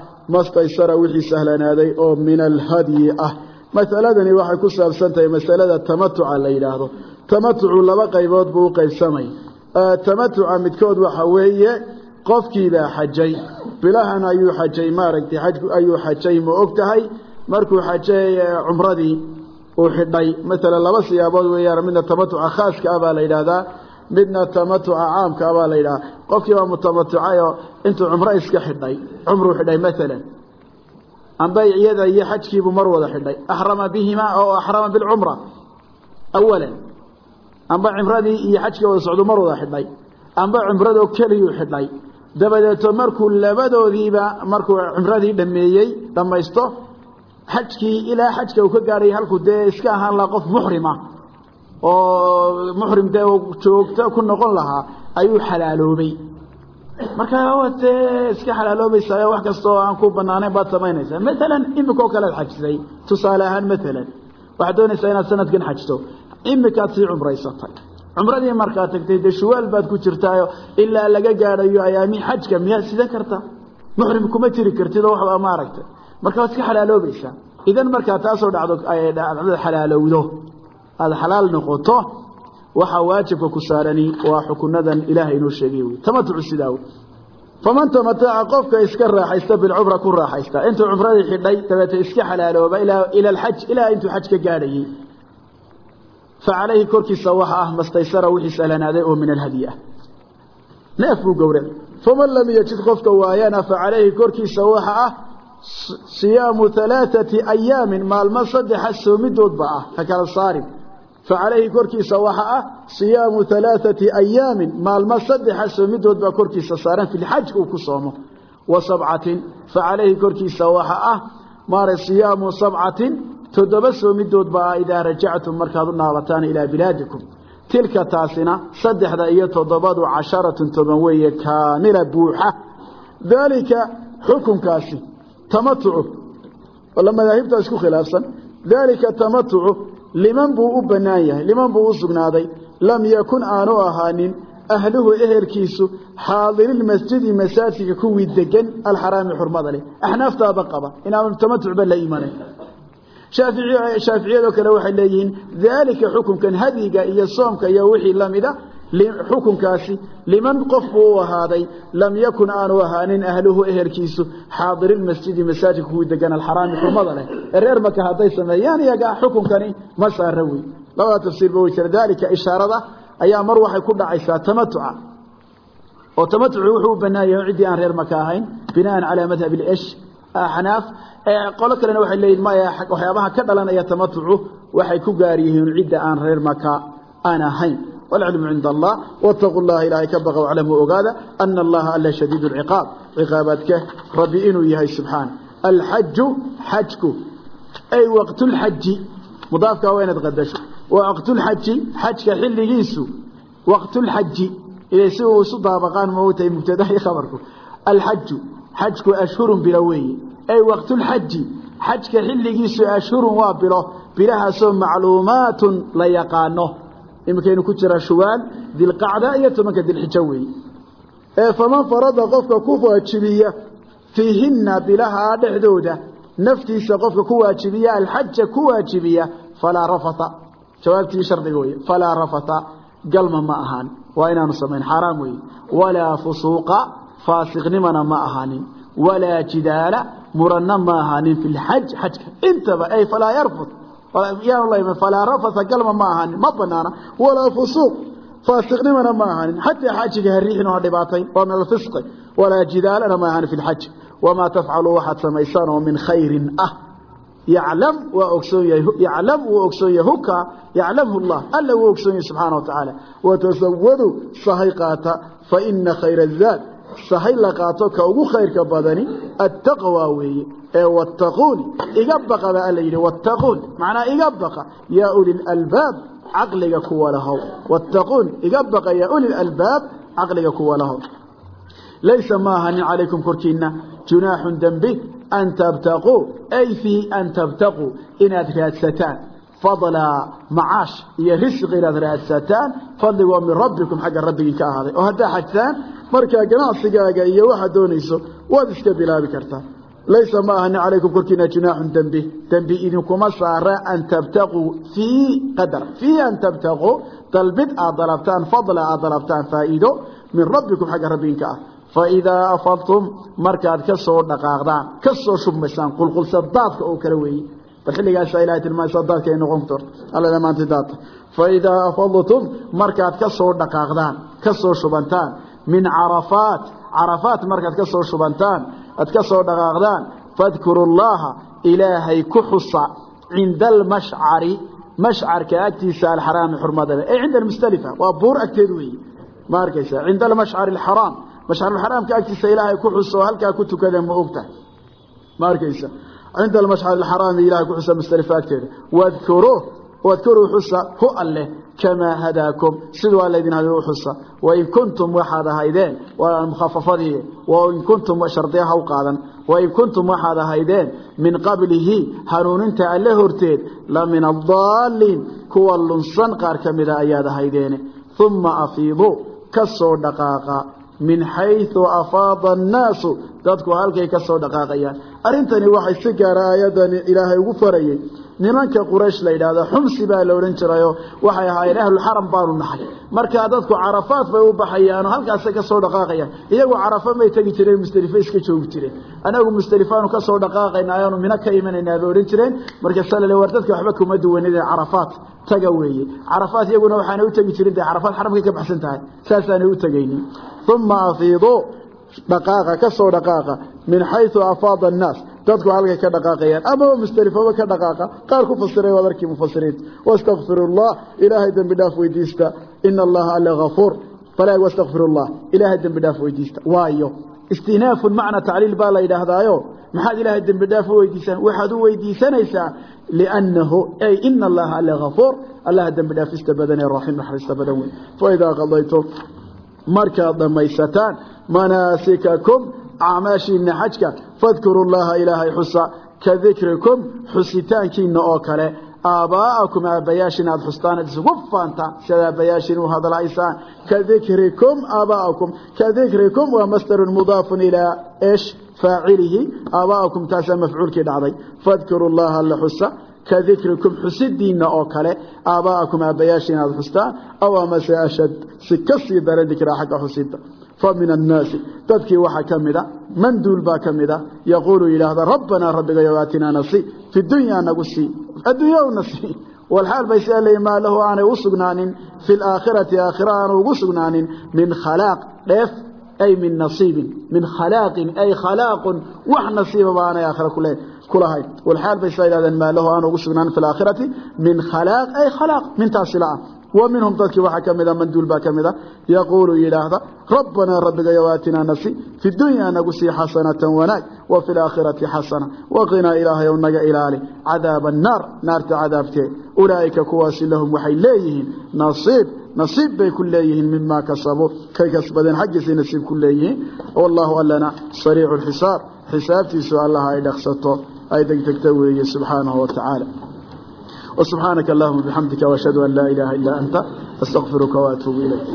wixii sahlanaaday oo min alhadyi ah masaladani waxay ku saabsan tahay masalada tamatuca la yidhaahdo tamatucu laba qaybood buu qaybsamay tamatuca midkood waxa weeye qofkiibaa xajay bilahan ayuu xajay maaragtay xajku ayuu xajay ma og tahay markuu xajay cumradii uu xidhay maalan laba siyaabood weeyaan midna tamatuca khaaska ah baa la yidhaahdaa midna tamatuca caamka ah baa la yidhahdaa qofkii baa mutamatucayoo intuu cumro iska xidhay cumruu xidhay maalan amba iyada iyo xajkiibuu mar wada xidhay axrama bihimaa oo axrama bilcumra awalan amba cimradii iyo xajkii wada socdu mar wada xidhay amba cumradoo keliyuu xidhay dabadeeto markuu labadoodiiba markuu cumradii dhameeyey dhammaysto xajkii ilaa xajka uu ka gaadhay halkuu dee iska ahaan lahaa qof muxrima oo muxrim dee joogto ku noqon lahaa ayuu xalaaloobay. Marka dee iska xalaaloobaysaa wax kasta oo aan ku banaanayn baad samaynaysaa maalan imika oo kalead xajisay. Tusaale ahaan maalan waxaad doonaysaa inaad sanadkan xajto. Imikaad sii cumraysatay. Cumradii markaad tagtay dee shuwaal baad ku jirtaayo ilaa laga gaadhayo ayaamii xajka miyaad sidan karta muxrim kuma jiri kartid oo waxba ma aragtay marka waad iska xalaaloobaysaa. Idan markaa taasoo dhacdo dhacdada xalaalowdo aada xalaal noqoto waxaa waajibka ku saarani waa xukunadan ilaahay inoo sheegay wy tamatucu sidaa wey faman tamataca qofka iska raaxaysta bilcumra ku raaxaysta. Intuu cumradii xidhay dabeete iska xalaalooba ila alxaj ilaa intuu xaj ka fa calayhi korkiisa waxa ah mastaysara wixii sahlanaaday oo min alhadyi ah neef buu gowracay faman lam yajid qofka waayana fa calayhi korkiisa waxa ah siyaamu alaaثati ayaamin maalmo saddexa soomidoodba ah ha kala saarin. Fa calayhi korkiisa waxa ah siyaamu alaaثati ayaamin maalmo saddexa soomidood baa korkiisa saaran fi lxaj uu ku soomo. Wa sabcatin fa calayhi korkiisa waxa ah maara siyaamu sabcatin toddoba soomidood baa ah idaa rajactum markaad u naabataan ilaa bilaadikum. Tilka taasina saddexda iyo toddobadu casharatun toban weeye kaamila buuxa. Daalika xukunkaasi tamatucu wala madaahibtaa isku khilaafsan. Daalika tamatucu liman buu u bannaan yahay liman buu u sugnaaday. Lam yakun aanu ahaanin ahluhu ehelkiisu xaadirilmasjidi masaajidka kuwii degan alxaraami xurmada leh. Axnaaftaaba qaba inaanu tamatucba la imanayn shaaficiyadoo kale waxay leeyihiin daalika xukunkan hadyiga iyo soomka iyo wixii lamida xukunkaasi liman qof buu u ahaaday lam yakun aanu ahaanin ahluhu ehelkiisu xaadirilmasjidi masaajidka kuwii degan alxaraami xurmada leh. Ee reer maka hadday sameeyaan iyaga xukunkani ma saara wey. Labada tafsiirba way jira daalika ishaarada ayaa mar waxay ku dhacaysaa tamatuca. Oo tamatucu wuxuu u bannaan yahay ciddii aan reer maka ahayn binaan calaa madhab ish axnaaf qolo kalena waxay leeyihiin maya waxyaabaha ka dhalanaya tamatucu. Waxay ku gaar yihiin cidda aan reer maka aan ahayn والعلم عند الله واتقوا الله إلهي كبغوا وعلموا أقاذا أن الله ألا شديد العقاب عقاباتك ربي إنو يهي سبحانه الحج حجك أي وقت الحج مضافك وين تغدش وقت الحج حجك حل جيسو وقت الحج إذا سوى صدى بقان موتى مبتدأ خبركم الحج حجك أشهر بلوي أي وقت الحج حجك حل جيسو أشهر وابله بلها سو معلومات لا يقانه imikaynu ku jiraa shuwaal dilqacda iyo tobanka dilxijo weeye ee faman farada qofka ku waajibiya fiihinna bilahaa dhexdooda naftiisa qofka ku waajibiya alxaja ku waajibiya falaa rafata. Jawaabtii shardiga weye falaa rafata. Galma ma ahaan. Waa inaanu samayn. Xaaraam weeye. Walaa fusuuqa faasiqnimana ma ahaanin. Walaa jidaala muranna ma ahaanin fi lxaj xajka. Intaba ay falaa yarfud falaa rafasa galma ma ahaanin ma banaana walaa fusuuq faasiqnimana ma ahaanin xataa xaajiga ha riixin oo dhibaatayn waa min alfisqi walaa jidaalana ma ahaanin fi lxaj wamaa tafcalu waxaad samaysaan min khayrin ah yaclam waa ogsoon yahay yaclam wuu ogsoon yahay huka yaclamhu llah alla wuu ogsoon yahay wa tacaala watasawadu sahay qaata fa ina khayra sahay la qaato ka ugu khayrka badani attaqwa weeye ee wattaquuni iga baqa baa alla yidhi wattaquun macnaa iga baqa yaa uli lalbaab caqliga kuwa lahow wattaquun iga baqa yaa uli lalbaab caqliga kuwa lahow laysa ma ahanin calaykum korkiina junaaxun dembi an tabtaquu ay fii an tabtaquu inaad raadsataan fadlaa macaash iyo risqi inaad raadsataan fadligoo min rabbikum xagga rabbigii ka ahaaday. Oo haddaa xajtaan markaa ganacsigaaga iyo waxaad doonayso waad iska bilaabi kartaa. Laysa ma ahani calaykum korkiina junaaxun dembi. Dembi idinkuma saara an tabtaquu fii qadar. Fii an tabtaquu dalbid aad dalabtaan fadla aad dalabtaan faa'iido min rabbikum xagga rabbiginka ah. Faidaa afadtum markaad ka soo dhaqaaqdaan ka soo shubmaysaan qulqulsa daadka oo kale weeye bal xilligaasa ilahay tilmaamsa daadka ay noqon karto alla maanta daadka faidaa afadtum markaad ka soo dhaqaaqdaan ka soo shubantaan min carafaat carafaat markaad ka soo shubantaan aad ka soo dhaqaaqdaan fadkuru llaha ilaahay ku xusa cinda almashcari mashcarka agtiisa alxaraami xurmadale ee cinda almustalifa waa buur agteed weeye. Ma arkaysa cinda almashcari alxaraam. Mashcarulxaraamka agtiisa ilaahay ku xuso halkaa ku tukada ma ogta ma arkaysa cinda almashcari alxaraami ilahay ku xusa musdelifa agteeda wadkuru wadkuruu xusa hu alleh kamaa hadaakum siduu allaydin haday u xusa wain kuntum waxaad ahaydeen waa mukhafafadii wain kuntum shardiya ha u qaadan wain kuntum waxaad ahaydeen min qablihi hanuuninta alle horteed la min addaaliin kuwa lunsan qaar ka mida ayaad ahaydeene uma afiiduu ka soo dhaqaaqa min xayثu afaada annaasu dadku halkay ka soo dhaqaaqayaan. Arrintani waxay si gaara aayadani ilaahay ugu farayey nimanka quraysh la yidhaahdo xumsi baa la odhan jirayo. Waxay ahaayeen ahlulxaram baanu nahay. Markaa dadku carafaad bay u baxayaanoo halkaasay ka soo dhaqaaqayaan. Iyagu carafa may tegi jireen musdelifo iska joogi jireen. Anagu musdelifaanu ka soo dhaqaaqayna ayaanu mino ka imanaynaa bay odhan jireen. Markaasaa la war dadka waxba kuma duwanide carafaad taga weeye. Carafaad iyaguna waxaanay u tegi jirin de carafaad xaramkay ka baxsan tahay. Saasaanay u tegaynin. Uma afiiduu dhaqaaqa ka soo dhaqaaqa min xayثu afaada الnaas dadku halkay ka dhaqaaqayaan amaba musdelifaba ka dhaqaaqa qaar ku fasiray waad arkii mufasiriinta wastakfiru اllah ilaahay dembi dhaaf weydiista ina allaha alle hafuur falaa wastakfiru اllah ilaahay dembi dhaaf weydiista waayo istinaafun macna tacliil baa la yidhaahdaayo maxaad ilaahay dembi dhaaf u weydiisan waxaad u weydiisanaysaa liannahu ay ina allaha alle hafuur allaha dembi dhaafista badan ee raxim naxariista badan wey faidaa qadaytum markaad dhammaysataan manaasikakum acmaashiina xajka fadkuru llaha ilaahay xusa ka dikrikum xusitaankiina oo kale. Aabbaa'akum aabbayaashin aad xustaan ad isugu faantaan siad aabbayaashin u hadlaysaan. Ka dikrikum aabbaa'akum ka dikrikum waa masdarun mudaafun ilaa esh faacilihi. Aabbaa'akum taasaa mafcuulkii dhacday. Fadkuru llaha alla xusa ka dikrikum xusidiina oo kale aabbaa'akum aabbayaashin aad xustaan aw amase ashad si ka sii daran dikraa xagga xusida fa min annaasi dadkii waxaa ka mida manduul baa ka mida yaquulu yidhaahda rabbanaa rabbigayo aatinaa nasi fi dunyaa nagu sii adduunya u nasi walxaal bay sidaa leeyiin maa lahu aanay u sugnaanin fi laakhirati aakhira aanu ugu sugnaanin min khalaaq dheef ay min nasiibin min khalaaqin ay khalaaqun wax nasiibaba aanay aakhira kule kulahayn walxaal bay sidaa yidhahdeen maa lahu aanu ugu sugnaanin fi laakhirati min khalaaq ay khalaaq mintaasi la-ah wa minhum dadkii waxaa ka mida manduul baa ka mida yaquulu yidhaahda rabbanaa rabbigayo aatinaa nasi fi dunyaa nagu sii xasanatan wanaag wa fi laakhirati xasana waqinaa ilaahay ow naga ilaali cadaaba annaar naarta cadaabtee ulaa'ika kuwaasi lahum waxay leeyihiin nasiib nasiib bay ku leeyihiin mimaa kasabuu kay kasbadeen xaggiisay nasiib ku leeyihiin. Wallaahu allana sariicu lxisaab xisaabtiisu allaha ay dhaqsato ay degdegta weeye subxaanahu wa tacaala وسبحانك اللهم بحمدك وأشهد أن لا إله إلا أنت أستغفرك وأتوب إليك